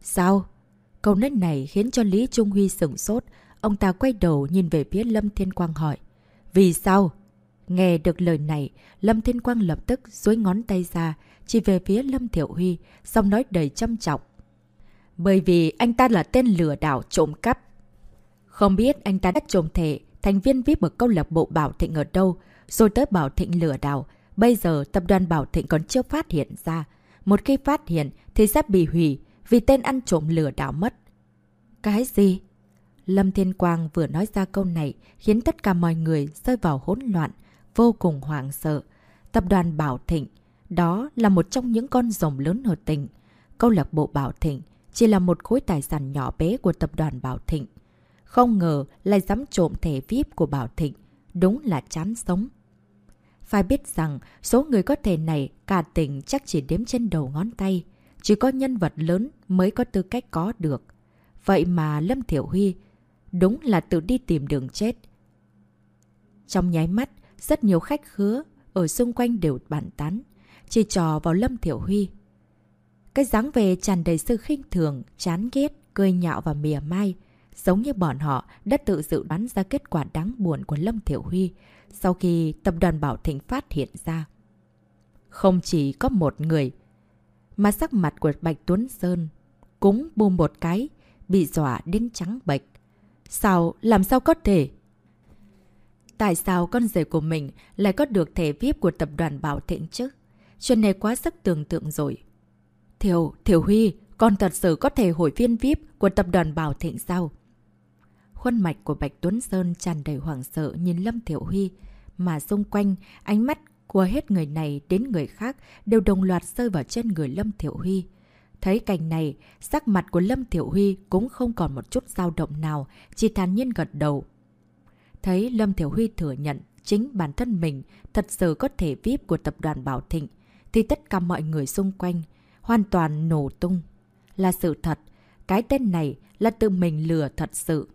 Sao? Câu nói này khiến cho Lý Trung Huy sửng sốt, ông ta quay đầu nhìn về phía Lâm Thiên Quang hỏi. Vì sao? Nghe được lời này, Lâm Thiên Quang lập tức dối ngón tay ra, chỉ về phía Lâm Thiệu Huy, xong nói đầy chăm trọng. Bởi vì anh ta là tên lừa đảo trộm cắp. Không biết anh ta đã trộm thể, thành viên VIP ở câu lạc bộ Bảo Thịnh ở đâu, rồi tới Bảo Thịnh lừa đảo. Bây giờ tập đoàn Bảo Thịnh còn chưa phát hiện ra. Một khi phát hiện thì sẽ bị hủy vì tên ăn trộm lừa đảo mất. Cái gì? Lâm Thiên Quang vừa nói ra câu này khiến tất cả mọi người rơi vào hỗn loạn, vô cùng hoảng sợ. Tập đoàn Bảo Thịnh, đó là một trong những con rồng lớn ở tỉnh. Câu lạc bộ Bảo Thịnh chỉ là một khối tài sản nhỏ bé của tập đoàn Bảo Thịnh. Không ngờ lại dám trộm thẻ VIP của Bảo Thịnh. Đúng là chán sống. Phải biết rằng số người có thể này cả tỉnh chắc chỉ đếm trên đầu ngón tay. Chỉ có nhân vật lớn mới có tư cách có được. Vậy mà Lâm Thiểu Huy đúng là tự đi tìm đường chết. Trong nháy mắt, rất nhiều khách khứa ở xung quanh đều bàn tán, chỉ trò vào Lâm Thiểu Huy. Cái dáng về tràn đầy sự khinh thường, chán ghét, cười nhạo và mỉa mai, giống như bọn họ đã tự dự đoán ra kết quả đáng buồn của Lâm Thiểu Huy sau khi tập đoàn Bảo Thịnh phát hiện ra. Không chỉ có một người, mà sắc mặt của Bạch Tuấn Sơn cũng bùm một cái, bị dọa đến trắng bệch. Sao? Làm sao có thể? Tại sao con rể của mình lại có được thẻ VIP của tập đoàn Bảo Thịnh chứ? Chuyện này quá sức tưởng tượng rồi. thiều thiều Huy, con thật sự có thể hội viên VIP của tập đoàn Bảo Thịnh sao? Khuôn mạch của Bạch Tuấn Sơn tràn đầy hoảng sợ nhìn Lâm Thiểu Huy, mà xung quanh, ánh mắt của hết người này đến người khác đều đồng loạt rơi vào trên người Lâm Thiểu Huy. Thấy cảnh này, sắc mặt của Lâm Thiểu Huy cũng không còn một chút dao động nào, chỉ thản nhiên gật đầu. Thấy Lâm Thiểu Huy thừa nhận chính bản thân mình thật sự có thể VIP của tập đoàn Bảo Thịnh, thì tất cả mọi người xung quanh hoàn toàn nổ tung. Là sự thật, cái tên này là tự mình lừa thật sự.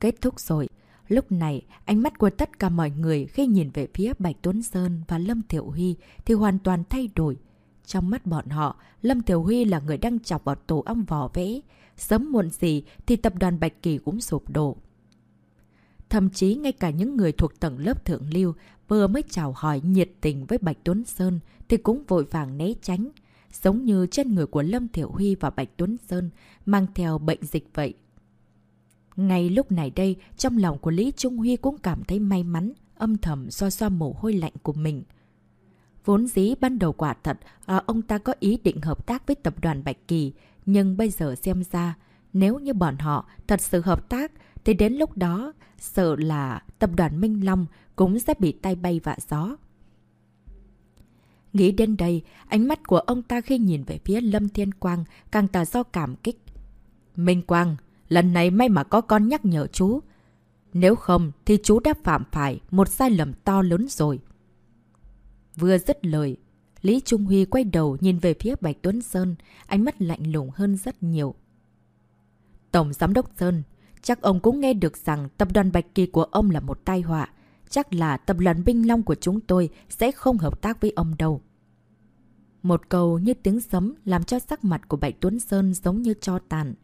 Kết thúc rồi. Lúc này, ánh mắt của tất cả mọi người khi nhìn về phía Bạch Tuấn Sơn và Lâm Thiểu Huy thì hoàn toàn thay đổi. Trong mắt bọn họ, Lâm Thiểu Huy là người đang chọc vào tổ ong vò vẽ. Sớm muộn gì thì tập đoàn Bạch Kỳ cũng sụp đổ. Thậm chí ngay cả những người thuộc tầng lớp thượng lưu vừa mới chào hỏi nhiệt tình với Bạch Tuấn Sơn thì cũng vội vàng né tránh. Giống như trên người của Lâm Thiểu Huy và Bạch Tuấn Sơn mang theo bệnh dịch vậy. Ngay lúc này đây, trong lòng của Lý Trung Huy cũng cảm thấy may mắn, âm thầm xoa xoa mồ hôi lạnh của mình. Vốn dĩ ban đầu quả thật, à, ông ta có ý định hợp tác với tập đoàn Bạch Kỳ, nhưng bây giờ xem ra, nếu như bọn họ thật sự hợp tác, thì đến lúc đó, sợ là tập đoàn Minh Long cũng sẽ bị tay bay vạ gió. Nghĩ đến đây, ánh mắt của ông ta khi nhìn về phía Lâm Thiên Quang càng tỏ do cảm kích. Minh Quang, lần này may mà có con nhắc nhở chú. Nếu không thì chú đã phạm phải một sai lầm to lớn rồi. Vừa dứt lời, Lý Trung Huy quay đầu nhìn về phía Bạch Tuấn Sơn, ánh mắt lạnh lùng hơn rất nhiều. Tổng Giám đốc Sơn, chắc ông cũng nghe được rằng tập đoàn Bạch Kỳ của ông là một tai họa. chắc là tập đoàn Binh Long của chúng tôi sẽ không hợp tác với ông đâu. Một câu như tiếng sấm làm cho sắc mặt của Bạch Tuấn Sơn giống như cho tàn.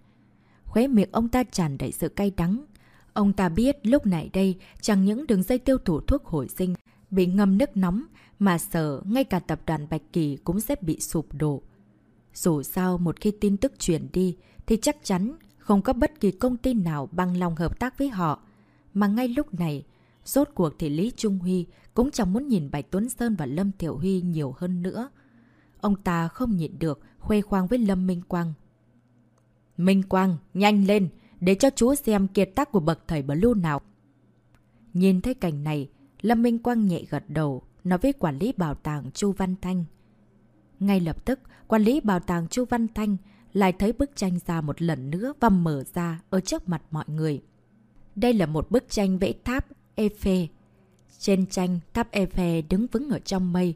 Khóe miệng ông ta tràn đầy sự cay đắng. Ông ta biết lúc này đây chẳng những đường dây tiêu thụ thuốc hồi sinh bị ngâm nước nóng mà sợ ngay cả tập đoàn Bạch Kỳ cũng sẽ bị sụp đổ. Dù sao một khi tin tức truyền đi thì chắc chắn không có bất kỳ công ty nào bằng lòng hợp tác với họ. Mà ngay lúc này, rốt cuộc thì Lý Trung Huy cũng chẳng muốn nhìn Bạch Tuấn Sơn và Lâm thiểu Huy nhiều hơn nữa. Ông ta không nhịn được, khoe khoang với Lâm Minh Quang. Minh Quang, nhanh lên, để cho chú xem kiệt tác của bậc thầy Blue nào. Nhìn thấy cảnh này, Lâm Minh Quang nhẹ gật đầu, nói với quản lý bảo tàng Chu Văn Thanh. Ngay lập tức, quản lý bảo tàng Chu Văn Thanh lại thấy bức tranh ra một lần nữa và mở ra ở trước mặt mọi người. Đây là một bức tranh vẽ tháp Eiffel. Trên tranh, tháp Eiffel đứng vững ở trong mây,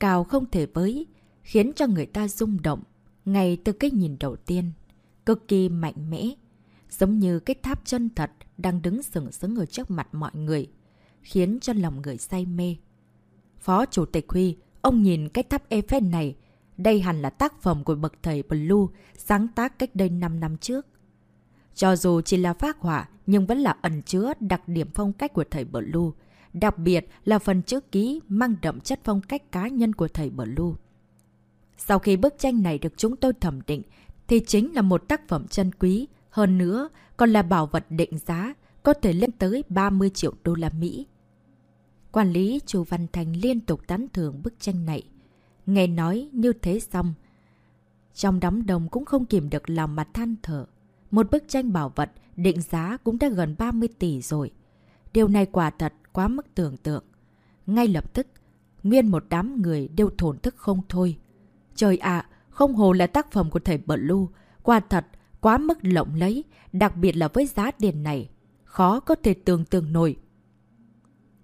cao không thể với, khiến cho người ta rung động, ngay từ cái nhìn đầu tiên, cực kỳ mạnh mẽ, giống như cái tháp chân thật đang đứng sừng sững ở trước mặt mọi người, khiến cho lòng người say mê. Phó Chủ tịch Huy, ông nhìn cái tháp Eiffel này, đây hẳn là tác phẩm của bậc thầy Blue sáng tác cách đây 5 năm trước. Cho dù chỉ là phác họa, nhưng vẫn là ẩn chứa đặc điểm phong cách của thầy Blue, đặc biệt là phần chữ ký mang đậm chất phong cách cá nhân của thầy Blue. Sau khi bức tranh này được chúng tôi thẩm định, thì chính là một tác phẩm chân quý, hơn nữa còn là bảo vật định giá, có thể lên tới 30 triệu đô la Mỹ. Quản lý Chu Văn Thành liên tục tán thưởng bức tranh này. Nghe nói như thế xong. Trong đám đồng cũng không kìm được lòng mà than thở. Một bức tranh bảo vật định giá cũng đã gần 30 tỷ rồi. Điều này quả thật quá mức tưởng tượng. Ngay lập tức, nguyên một đám người đều thổn thức không thôi. Trời ạ, không hồ là tác phẩm của thầy Blue. Quả thật, quá mức lộng lấy, đặc biệt là với giá tiền này. Khó có thể tưởng tượng nổi.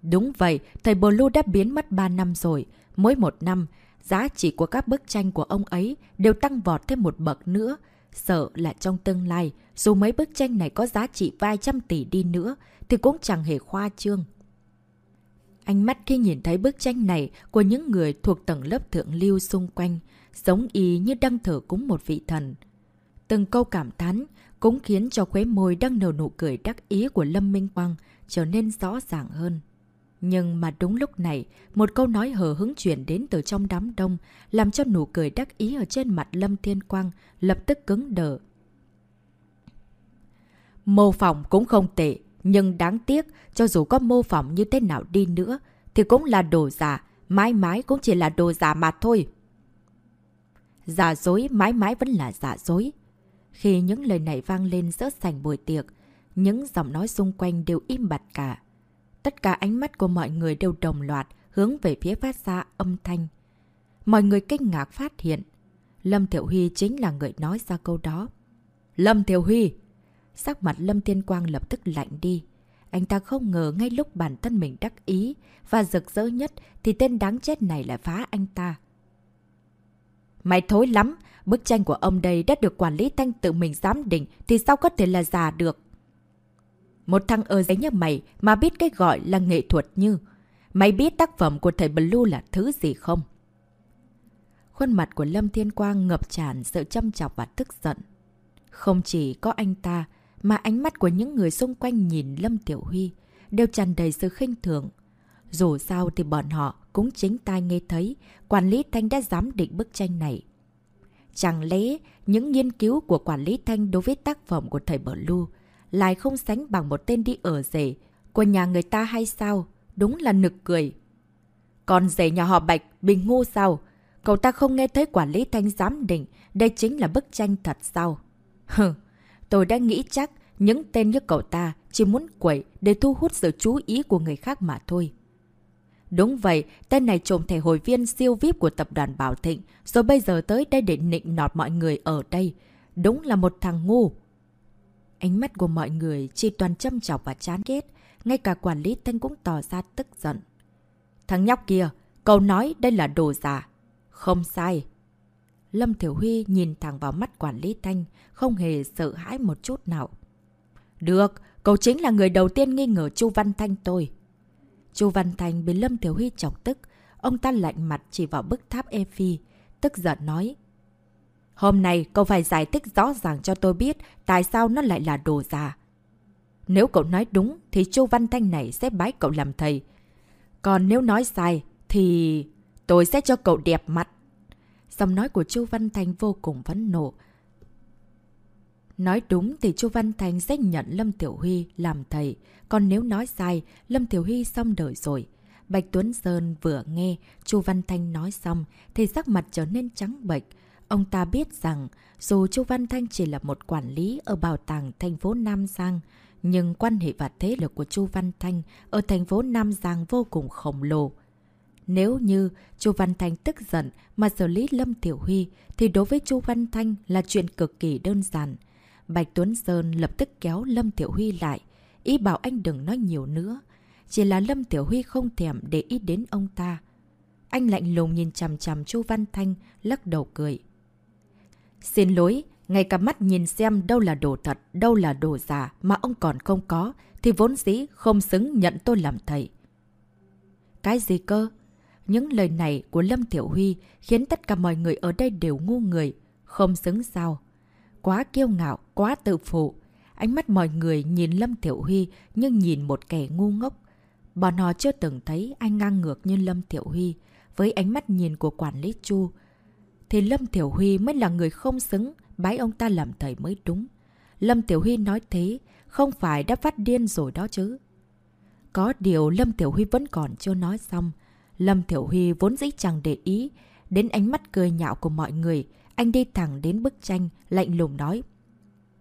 Đúng vậy, thầy Blue đã biến mất 3 năm rồi. Mỗi một năm, giá trị của các bức tranh của ông ấy đều tăng vọt thêm một bậc nữa. Sợ là trong tương lai, dù mấy bức tranh này có giá trị vài trăm tỷ đi nữa, thì cũng chẳng hề khoa trương. Ánh mắt khi nhìn thấy bức tranh này của những người thuộc tầng lớp thượng lưu xung quanh, giống y như đang thở cúng một vị thần. Từng câu cảm thán cũng khiến cho khóe môi đang nở nụ cười đắc ý của Lâm Minh Quang trở nên rõ ràng hơn. Nhưng mà đúng lúc này, một câu nói hờ hứng chuyển đến từ trong đám đông, làm cho nụ cười đắc ý ở trên mặt Lâm Thiên Quang lập tức cứng đờ. Mô phỏng cũng không tệ, nhưng đáng tiếc, cho dù có mô phỏng như thế nào đi nữa, thì cũng là đồ giả, mãi mãi cũng chỉ là đồ giả mà thôi. Giả dối mãi mãi vẫn là giả dối. Khi những lời này vang lên giữa sảnh buổi tiệc, những giọng nói xung quanh đều im bặt cả. Tất cả ánh mắt của mọi người đều đồng loạt hướng về phía phát ra âm thanh. Mọi người kinh ngạc phát hiện. Lâm Thiểu Huy chính là người nói ra câu đó. Lâm Thiểu Huy! Sắc mặt Lâm Thiên Quang lập tức lạnh đi. Anh ta không ngờ ngay lúc bản thân mình đắc ý và rực rỡ nhất thì tên đáng chết này lại phá anh ta. Mày thối lắm! Bức tranh của ông đây đã được quản lý thanh tự mình giám định thì sao có thể là giả được? Một thằng ở giấy như mày mà biết cái gọi là nghệ thuật như. Mày biết tác phẩm của thầy Blue là thứ gì không? Khuôn mặt của Lâm Thiên Quang ngập tràn sự chăm chọc và tức giận. Không chỉ có anh ta, mà ánh mắt của những người xung quanh nhìn Lâm Tiểu Huy đều tràn đầy sự khinh thường. Dù sao thì bọn họ cũng chính tai nghe thấy quản lý Thanh đã giám định bức tranh này. Chẳng lẽ những nghiên cứu của quản lý Thanh đối với tác phẩm của thầy Blue lại không sánh bằng một tên đi ở rể của nhà người ta hay sao? Đúng là nực cười. Còn rể nhà họ Bạch, bình ngu sao? Cậu ta không nghe thấy quản lý thanh giám định đây chính là bức tranh thật sao? Hừ, tôi đã nghĩ chắc những tên như cậu ta chỉ muốn quẩy để thu hút sự chú ý của người khác mà thôi. Đúng vậy, tên này trộm thẻ hội viên siêu VIP của tập đoàn Bảo Thịnh, rồi bây giờ tới đây để nịnh nọt mọi người ở đây. Đúng là một thằng ngu. Ánh mắt của mọi người chỉ toàn châm chọc và chán ghét, ngay cả quản lý Thanh cũng tỏ ra tức giận. Thằng nhóc kia, cậu nói đây là đồ giả. Không sai. Lâm Thiểu Huy nhìn thẳng vào mắt quản lý Thanh, không hề sợ hãi một chút nào. Được, cậu chính là người đầu tiên nghi ngờ Chu Văn Thanh tôi. Chu Văn Thành bị Lâm Thiếu Huy chọc tức. Ông ta lạnh mặt chỉ vào bức tháp Efi. Tức giận nói. Hôm nay cậu phải giải thích rõ ràng cho tôi biết tại sao nó lại là đồ già. Nếu cậu nói đúng thì Chu Văn Thanh này sẽ bái cậu làm thầy. Còn nếu nói sai thì tôi sẽ cho cậu đẹp mặt. Giọng nói của Chu Văn Thanh vô cùng phẫn nộ. Nói đúng thì Chu Văn Thanh sẽ nhận Lâm Tiểu Huy làm thầy. Còn nếu nói sai, Lâm Tiểu Huy xong đời rồi. Bạch Tuấn Sơn vừa nghe Chu Văn Thanh nói xong thì sắc mặt trở nên trắng bệch. Ông ta biết rằng dù Chu Văn Thanh chỉ là một quản lý ở bảo tàng thành phố Nam Giang, nhưng quan hệ và thế lực của Chu Văn Thanh ở thành phố Nam Giang vô cùng khổng lồ. Nếu như Chu Văn Thanh tức giận mà xử lý Lâm Tiểu Huy thì đối với Chu Văn Thanh là chuyện cực kỳ đơn giản. Bạch Tuấn Sơn lập tức kéo Lâm Tiểu Huy lại, ý bảo anh đừng nói nhiều nữa. Chỉ là Lâm Tiểu Huy không thèm để ý đến ông ta. Anh lạnh lùng nhìn chằm chằm Chu Văn Thanh, lắc đầu cười. Xin lỗi, ngay cả mắt nhìn xem đâu là đồ thật, đâu là đồ giả mà ông còn không có, thì vốn dĩ không xứng nhận tôi làm thầy. Cái gì cơ? Những lời này của Lâm Tiểu Huy khiến tất cả mọi người ở đây đều ngu người, không xứng sao. Quá kiêu ngạo, quá tự phụ. Ánh mắt mọi người nhìn Lâm Tiểu Huy nhưng nhìn một kẻ ngu ngốc. Bọn họ chưa từng thấy anh ngang ngược như Lâm Tiểu Huy. Với ánh mắt nhìn của quản lý Chu, thì Lâm Tiểu Huy mới là người không xứng, bái ông ta làm thầy mới đúng. Lâm Tiểu Huy nói thế, không phải đã phát điên rồi đó chứ. Có điều Lâm Tiểu Huy vẫn còn chưa nói xong. Lâm Tiểu Huy vốn dĩ chẳng để ý, đến ánh mắt cười nhạo của mọi người, anh đi thẳng đến bức tranh, lạnh lùng nói.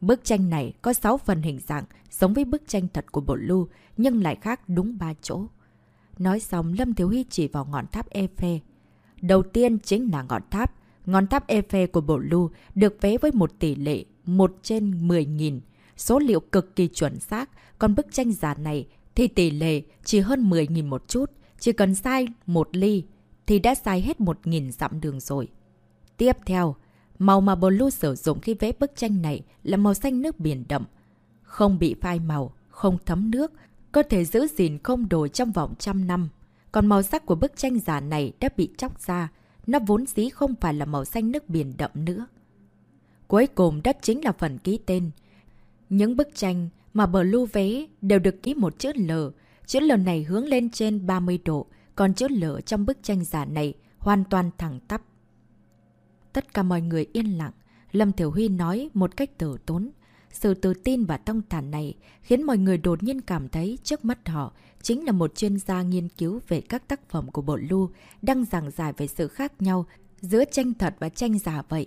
Bức tranh này có 6 phần hình dạng, giống với bức tranh thật của bộ lưu, nhưng lại khác đúng 3 chỗ. Nói xong, Lâm Thiếu Huy chỉ vào ngọn tháp Efe. Đầu tiên chính là ngọn tháp. Ngọn tháp Efe của bộ lưu được vé với một tỷ lệ 1 trên 10.000. Số liệu cực kỳ chuẩn xác, còn bức tranh giả này thì tỷ lệ chỉ hơn 10.000 một chút. Chỉ cần sai một ly thì đã sai hết 1.000 dặm đường rồi. Tiếp theo, Màu mà Blue sử dụng khi vẽ bức tranh này là màu xanh nước biển đậm. Không bị phai màu, không thấm nước, có thể giữ gìn không đổi trong vòng trăm năm. Còn màu sắc của bức tranh giả này đã bị chóc ra, nó vốn dĩ không phải là màu xanh nước biển đậm nữa. Cuối cùng đó chính là phần ký tên. Những bức tranh mà Blue vẽ đều được ký một chữ L. Chữ L này hướng lên trên 30 độ, còn chữ L trong bức tranh giả này hoàn toàn thẳng tắp. Tất cả mọi người yên lặng. Lâm Thiểu Huy nói một cách tử tốn. Sự tự tin và tông thản này khiến mọi người đột nhiên cảm thấy trước mắt họ chính là một chuyên gia nghiên cứu về các tác phẩm của bộ lưu đang giảng giải về sự khác nhau giữa tranh thật và tranh giả vậy.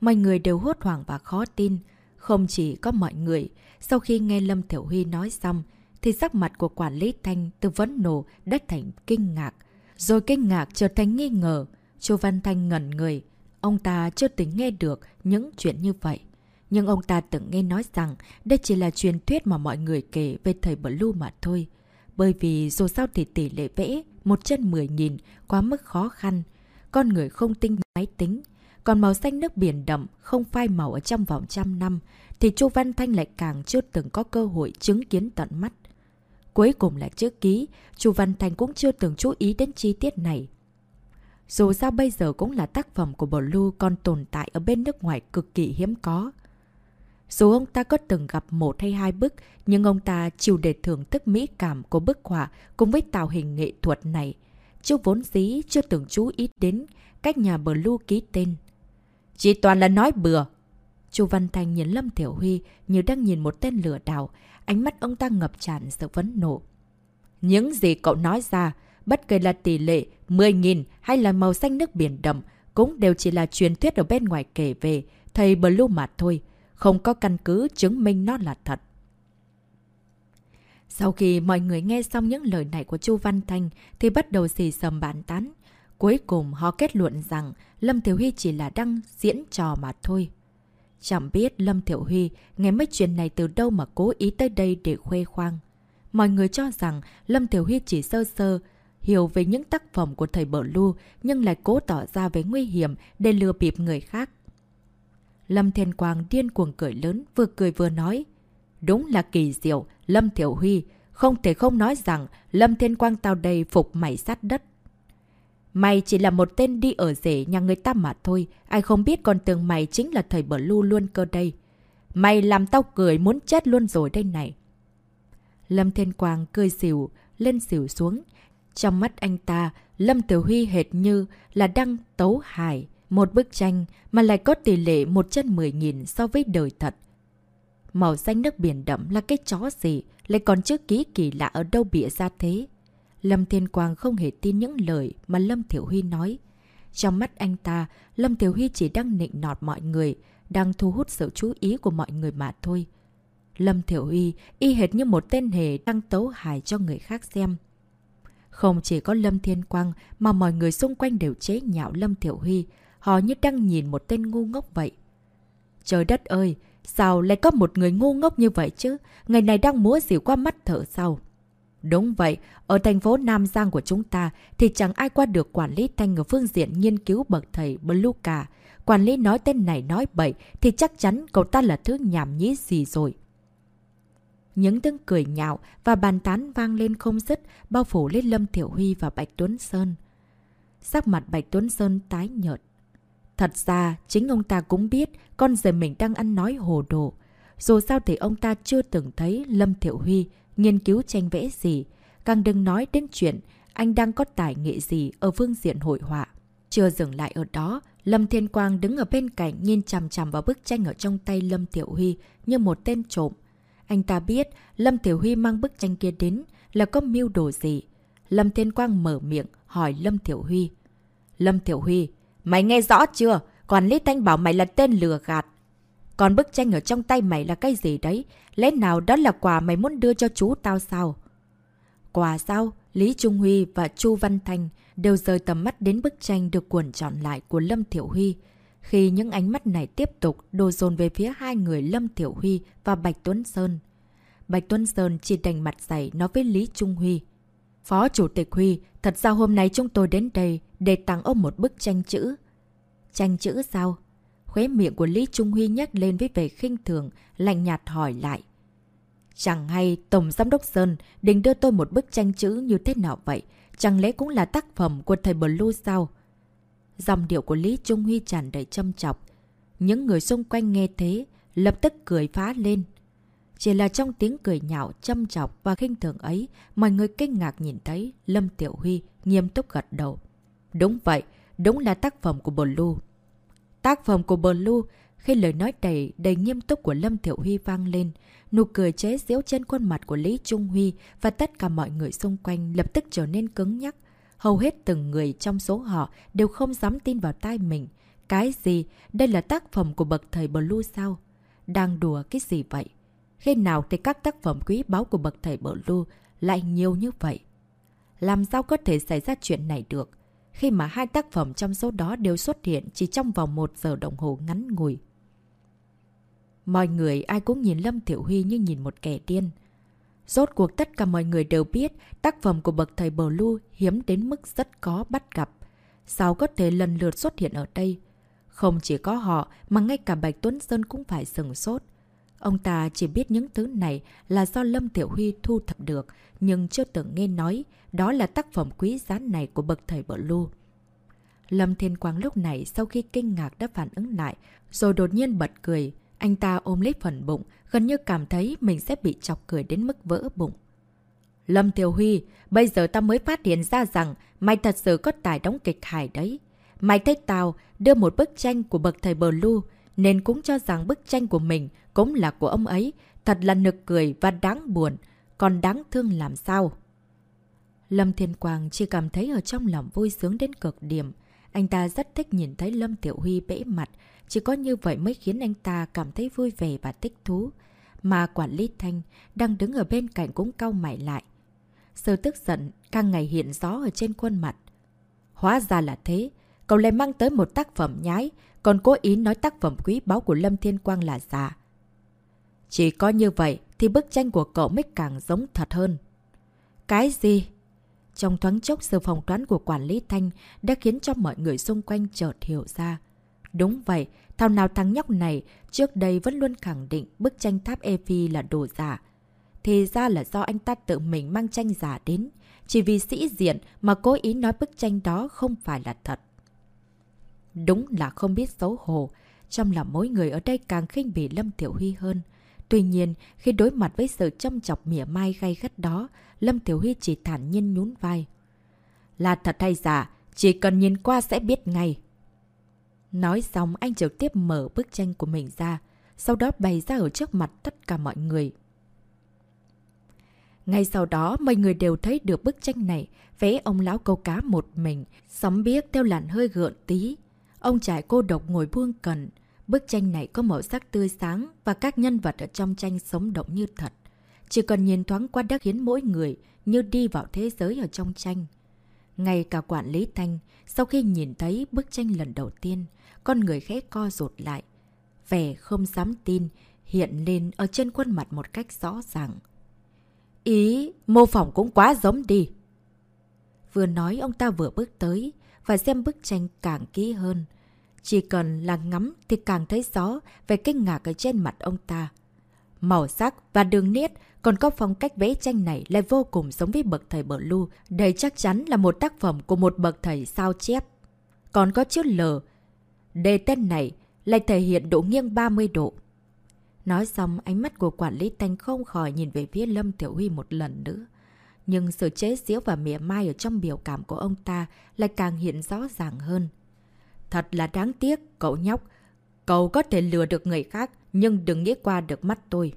Mọi người đều hốt hoảng và khó tin. Không chỉ có mọi người, sau khi nghe Lâm Thiểu Huy nói xong, thì sắc mặt của quản lý Thanh từ vấn nổ đất thành kinh ngạc. Rồi kinh ngạc trở thành nghi ngờ. Chu Văn Thanh ngẩn người, Ông ta chưa từng nghe được những chuyện như vậy. Nhưng ông ta từng nghe nói rằng đây chỉ là truyền thuyết mà mọi người kể về thầy Blue mà thôi. Bởi vì dù sao thì tỷ lệ vẽ một chân 10.000 quá mức khó khăn. Con người không tinh máy tính. Còn màu xanh nước biển đậm không phai màu ở trong vòng trăm năm thì Chu Văn Thanh lại càng chưa từng có cơ hội chứng kiến tận mắt. Cuối cùng là chữ ký, Chu Văn Thanh cũng chưa từng chú ý đến chi tiết này. Dù sao bây giờ cũng là tác phẩm của Blue còn tồn tại ở bên nước ngoài cực kỳ hiếm có. Dù ông ta có từng gặp một hay hai bức, nhưng ông ta chịu để thưởng thức mỹ cảm của bức họa cùng với tạo hình nghệ thuật này. Chú vốn dĩ chưa từng chú ý đến cách nhà Blue ký tên. Chỉ toàn là nói bừa. Chu Văn Thanh nhìn Lâm Thiểu Huy như đang nhìn một tên lửa đảo, ánh mắt ông ta ngập tràn sự vấn nộ. Những gì cậu nói ra, bất kể là tỷ lệ 10.000 hay là màu xanh nước biển đậm, cũng đều chỉ là truyền thuyết ở bên ngoài kể về, thầy Blue mà thôi, không có căn cứ chứng minh nó là thật. Sau khi mọi người nghe xong những lời này của Chu Văn Thanh thì bắt đầu xì sầm bản tán. Cuối cùng họ kết luận rằng Lâm Thiểu Huy chỉ là đang diễn trò mà thôi. Chẳng biết Lâm Thiểu Huy nghe mấy chuyện này từ đâu mà cố ý tới đây để khoe khoang. Mọi người cho rằng Lâm Thiểu Huy chỉ sơ sơ hiểu về những tác phẩm của thầy bở Lu nhưng lại cố tỏ ra với nguy hiểm để lừa bịp người khác. Lâm Thiên Quang điên cuồng cười lớn, vừa cười vừa nói. Đúng là kỳ diệu, Lâm Thiểu Huy, không thể không nói rằng Lâm Thiên Quang tao đây phục mày sát đất. Mày chỉ là một tên đi ở rể nhà người ta mà thôi. Ai không biết con tưởng mày chính là thầy bở lu luôn cơ đây. Mày làm tao cười muốn chết luôn rồi đây này. Lâm Thiên Quang cười xỉu, lên xỉu xuống. Trong mắt anh ta, Lâm Tiểu Huy hệt như là đang tấu hài. Một bức tranh mà lại có tỷ lệ một chân mười nghìn so với đời thật. Màu xanh nước biển đậm là cái chó gì, lại còn chữ ký kỳ lạ ở đâu bịa ra thế. Lâm Thiên Quang không hề tin những lời mà Lâm Thiểu Huy nói. Trong mắt anh ta, Lâm Thiểu Huy chỉ đang nịnh nọt mọi người, đang thu hút sự chú ý của mọi người mà thôi. Lâm Thiểu Huy y hệt như một tên hề đang tấu hài cho người khác xem. Không chỉ có Lâm Thiên Quang mà mọi người xung quanh đều chế nhạo Lâm Thiểu Huy, họ như đang nhìn một tên ngu ngốc vậy. Trời đất ơi, sao lại có một người ngu ngốc như vậy chứ? Ngày này đang múa dịu qua mắt thở sau. Đúng vậy, ở thành phố Nam Giang của chúng ta thì chẳng ai qua được quản lý thanh ở phương diện nghiên cứu bậc thầy Bluka. Quản lý nói tên này nói bậy thì chắc chắn cậu ta là thứ nhảm nhí gì rồi. Những tiếng cười nhạo và bàn tán vang lên không dứt bao phủ lên Lâm Thiểu Huy và Bạch Tuấn Sơn. Sắc mặt Bạch Tuấn Sơn tái nhợt. Thật ra, chính ông ta cũng biết con rể mình đang ăn nói hồ đồ. Dù sao thì ông ta chưa từng thấy Lâm Thiểu Huy nghiên cứu tranh vẽ gì. Càng đừng nói đến chuyện anh đang có tài nghệ gì ở phương diện hội họa. Chưa dừng lại ở đó, Lâm Thiên Quang đứng ở bên cạnh nhìn chằm chằm vào bức tranh ở trong tay Lâm Thiểu Huy như một tên trộm. Anh ta biết Lâm Tiểu Huy mang bức tranh kia đến là có mưu đồ gì. Lâm Thiên Quang mở miệng hỏi Lâm Tiểu Huy. Lâm Tiểu Huy, mày nghe rõ chưa? Quản lý Thanh bảo mày là tên lừa gạt. Còn bức tranh ở trong tay mày là cái gì đấy? Lẽ nào đó là quà mày muốn đưa cho chú tao sao? Quà sao? Lý Trung Huy và Chu Văn Thanh đều rời tầm mắt đến bức tranh được cuộn trọn lại của Lâm Thiểu Huy. Khi những ánh mắt này tiếp tục đổ dồn về phía hai người Lâm Thiểu Huy và Bạch Tuấn Sơn. Bạch Tuấn Sơn chỉ đành mặt dày nói với Lý Trung Huy. Phó Chủ tịch Huy, thật ra hôm nay chúng tôi đến đây để tặng ông một bức tranh chữ. Tranh chữ sao? Khóe miệng của Lý Trung Huy nhắc lên với vẻ khinh thường, lạnh nhạt hỏi lại. Chẳng hay Tổng Giám đốc Sơn định đưa tôi một bức tranh chữ như thế nào vậy? Chẳng lẽ cũng là tác phẩm của thầy Blue sao? Dòng điệu của Lý Trung Huy tràn đầy châm chọc. Những người xung quanh nghe thế, lập tức cười phá lên. Chỉ là trong tiếng cười nhạo, châm chọc và khinh thường ấy, mọi người kinh ngạc nhìn thấy Lâm Tiểu Huy nghiêm túc gật đầu. Đúng vậy, đúng là tác phẩm của Blue. Tác phẩm của Blue, khi lời nói đầy, đầy nghiêm túc của Lâm Tiểu Huy vang lên, nụ cười chế giễu trên khuôn mặt của Lý Trung Huy và tất cả mọi người xung quanh lập tức trở nên cứng nhắc. Hầu hết từng người trong số họ đều không dám tin vào tai mình. Cái gì? Đây là tác phẩm của bậc thầy Blue sao? Đang đùa cái gì vậy? Khi nào thì các tác phẩm quý báu của bậc thầy Blue lại nhiều như vậy? Làm sao có thể xảy ra chuyện này được? khi mà hai tác phẩm trong số đó đều xuất hiện chỉ trong vòng một giờ đồng hồ ngắn ngủi. Mọi người ai cũng nhìn Lâm Thiểu Huy như nhìn một kẻ điên. Rốt cuộc tất cả mọi người đều biết tác phẩm của bậc thầy Bờ Lu hiếm đến mức rất có bắt gặp. Sao có thể lần lượt xuất hiện ở đây? Không chỉ có họ mà ngay cả Bạch Tuấn Sơn cũng phải sừng sốt. Ông ta chỉ biết những thứ này là do Lâm Tiểu Huy thu thập được, nhưng chưa từng nghe nói đó là tác phẩm quý giá này của bậc thầy Bờ Lu. Lâm Thiên Quang lúc này sau khi kinh ngạc đã phản ứng lại, rồi đột nhiên bật cười. Anh ta ôm lấy phần bụng, gần như cảm thấy mình sẽ bị chọc cười đến mức vỡ bụng. Lâm Tiểu Huy, bây giờ ta mới phát hiện ra rằng mày thật sự có tài đóng kịch hài đấy. Mày thấy tao đưa một bức tranh của bậc thầy Bờ Lu, nên cũng cho rằng bức tranh của mình cũng là của ông ấy, thật là nực cười và đáng buồn, còn đáng thương làm sao. Lâm Thiên Quang chỉ cảm thấy ở trong lòng vui sướng đến cực điểm. Anh ta rất thích nhìn thấy Lâm Tiểu Huy bẽ mặt, chỉ có như vậy mới khiến anh ta cảm thấy vui vẻ và thích thú. Mà quản lý Thanh đang đứng ở bên cạnh cũng cau mày lại. Sự tức giận càng ngày hiện rõ ở trên khuôn mặt. Hóa ra là thế, cậu lại mang tới một tác phẩm nhái, còn cố ý nói tác phẩm quý báu của Lâm Thiên Quang là giả. Chỉ có như vậy thì bức tranh của cậu mới càng giống thật hơn. Cái gì? Trong thoáng chốc sự phòng toán của quản lý Thanh đã khiến cho mọi người xung quanh chợt hiểu ra. Đúng vậy, thao nào thằng nhóc này trước đây vẫn luôn khẳng định bức tranh tháp Evi là đồ giả. thì ra là do anh ta tự mình mang tranh giả đến. Chỉ vì sĩ diện mà cố ý nói bức tranh đó không phải là thật. Đúng là không biết xấu hổ. Trong lòng mỗi người ở đây càng khinh bỉ Lâm Tiểu Huy hơn. Tuy nhiên, khi đối mặt với sự châm chọc mỉa mai gay gắt đó, Lâm Tiểu Huy chỉ thản nhiên nhún vai. Là thật hay giả, chỉ cần nhìn qua sẽ biết ngay. Nói xong, anh trực tiếp mở bức tranh của mình ra, sau đó bày ra ở trước mặt tất cả mọi người. Ngay sau đó, mọi người đều thấy được bức tranh này, vẽ ông lão câu cá một mình, sóng biếc theo làn hơi gợn tí. Ông trải cô độc ngồi buông cần. Bức tranh này có màu sắc tươi sáng và các nhân vật ở trong tranh sống động như thật. Chỉ cần nhìn thoáng qua đã khiến mỗi người như đi vào thế giới ở trong tranh. Ngay cả quản lý Thanh, sau khi nhìn thấy bức tranh lần đầu tiên, con người khẽ co rụt lại. Vẻ không dám tin hiện lên ở trên khuôn mặt một cách rõ ràng. Ý, mô phỏng cũng quá giống đi. Vừa nói ông ta vừa bước tới và xem bức tranh càng kỹ hơn. Chỉ cần là ngắm thì càng thấy rõ về kinh ngạc ở trên mặt ông ta. Màu sắc và đường nét còn có phong cách vẽ tranh này lại vô cùng giống với bậc thầy bờ lưu. Đây chắc chắn là một tác phẩm của một bậc thầy sao chép. Còn có chữ L. Đề tên này lại thể hiện độ nghiêng 30 độ. Nói xong, ánh mắt của quản lý Thanh không khỏi nhìn về phía Lâm Tiểu Huy một lần nữa. Nhưng sự chế giễu và mỉa mai ở trong biểu cảm của ông ta lại càng hiện rõ ràng hơn. Thật là đáng tiếc, cậu nhóc. Cậu có thể lừa được người khác, nhưng đừng nghĩ qua được mắt tôi.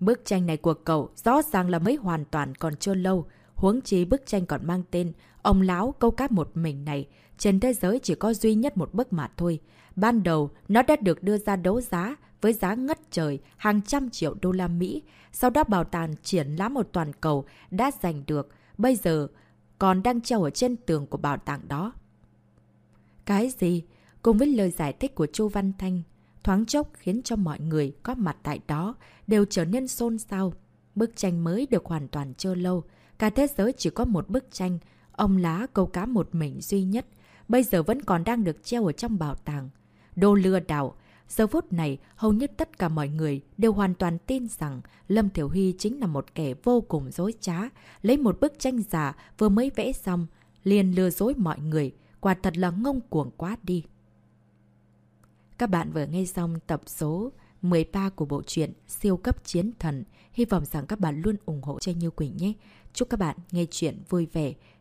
Bức tranh này của cậu rõ ràng là mới hoàn toàn còn chưa lâu. Huống chi bức tranh còn mang tên Ông Láo câu cá một mình này. Trên thế giới chỉ có duy nhất một bức mà thôi. Ban đầu, nó đã được đưa ra đấu giá với giá ngất trời hàng trăm triệu đô la Mỹ. Sau đó bảo tàng triển lãm một toàn cầu đã giành được. Bây giờ còn đang treo ở trên tường của bảo tàng đó. Cái gì? Cùng với lời giải thích của Chu Văn Thanh, thoáng chốc khiến cho mọi người có mặt tại đó đều trở nên xôn xao. Bức tranh mới được hoàn toàn chưa lâu. Cả thế giới chỉ có một bức tranh, ông lá câu cá một mình duy nhất. Bây giờ vẫn còn đang được treo ở trong bảo tàng. đô lừa đảo. Giờ phút này, hầu như tất cả mọi người đều hoàn toàn tin rằng Lâm Thiểu Huy chính là một kẻ vô cùng dối trá, lấy một bức tranh giả vừa mới vẽ xong, liền lừa dối mọi người, quả thật là ngông cuồng quá đi. Các bạn vừa nghe xong tập số 13 của bộ truyện Siêu cấp chiến thần. Hy vọng rằng các bạn luôn ủng hộ cho Như Quỳnh nhé. Chúc các bạn nghe chuyện vui vẻ.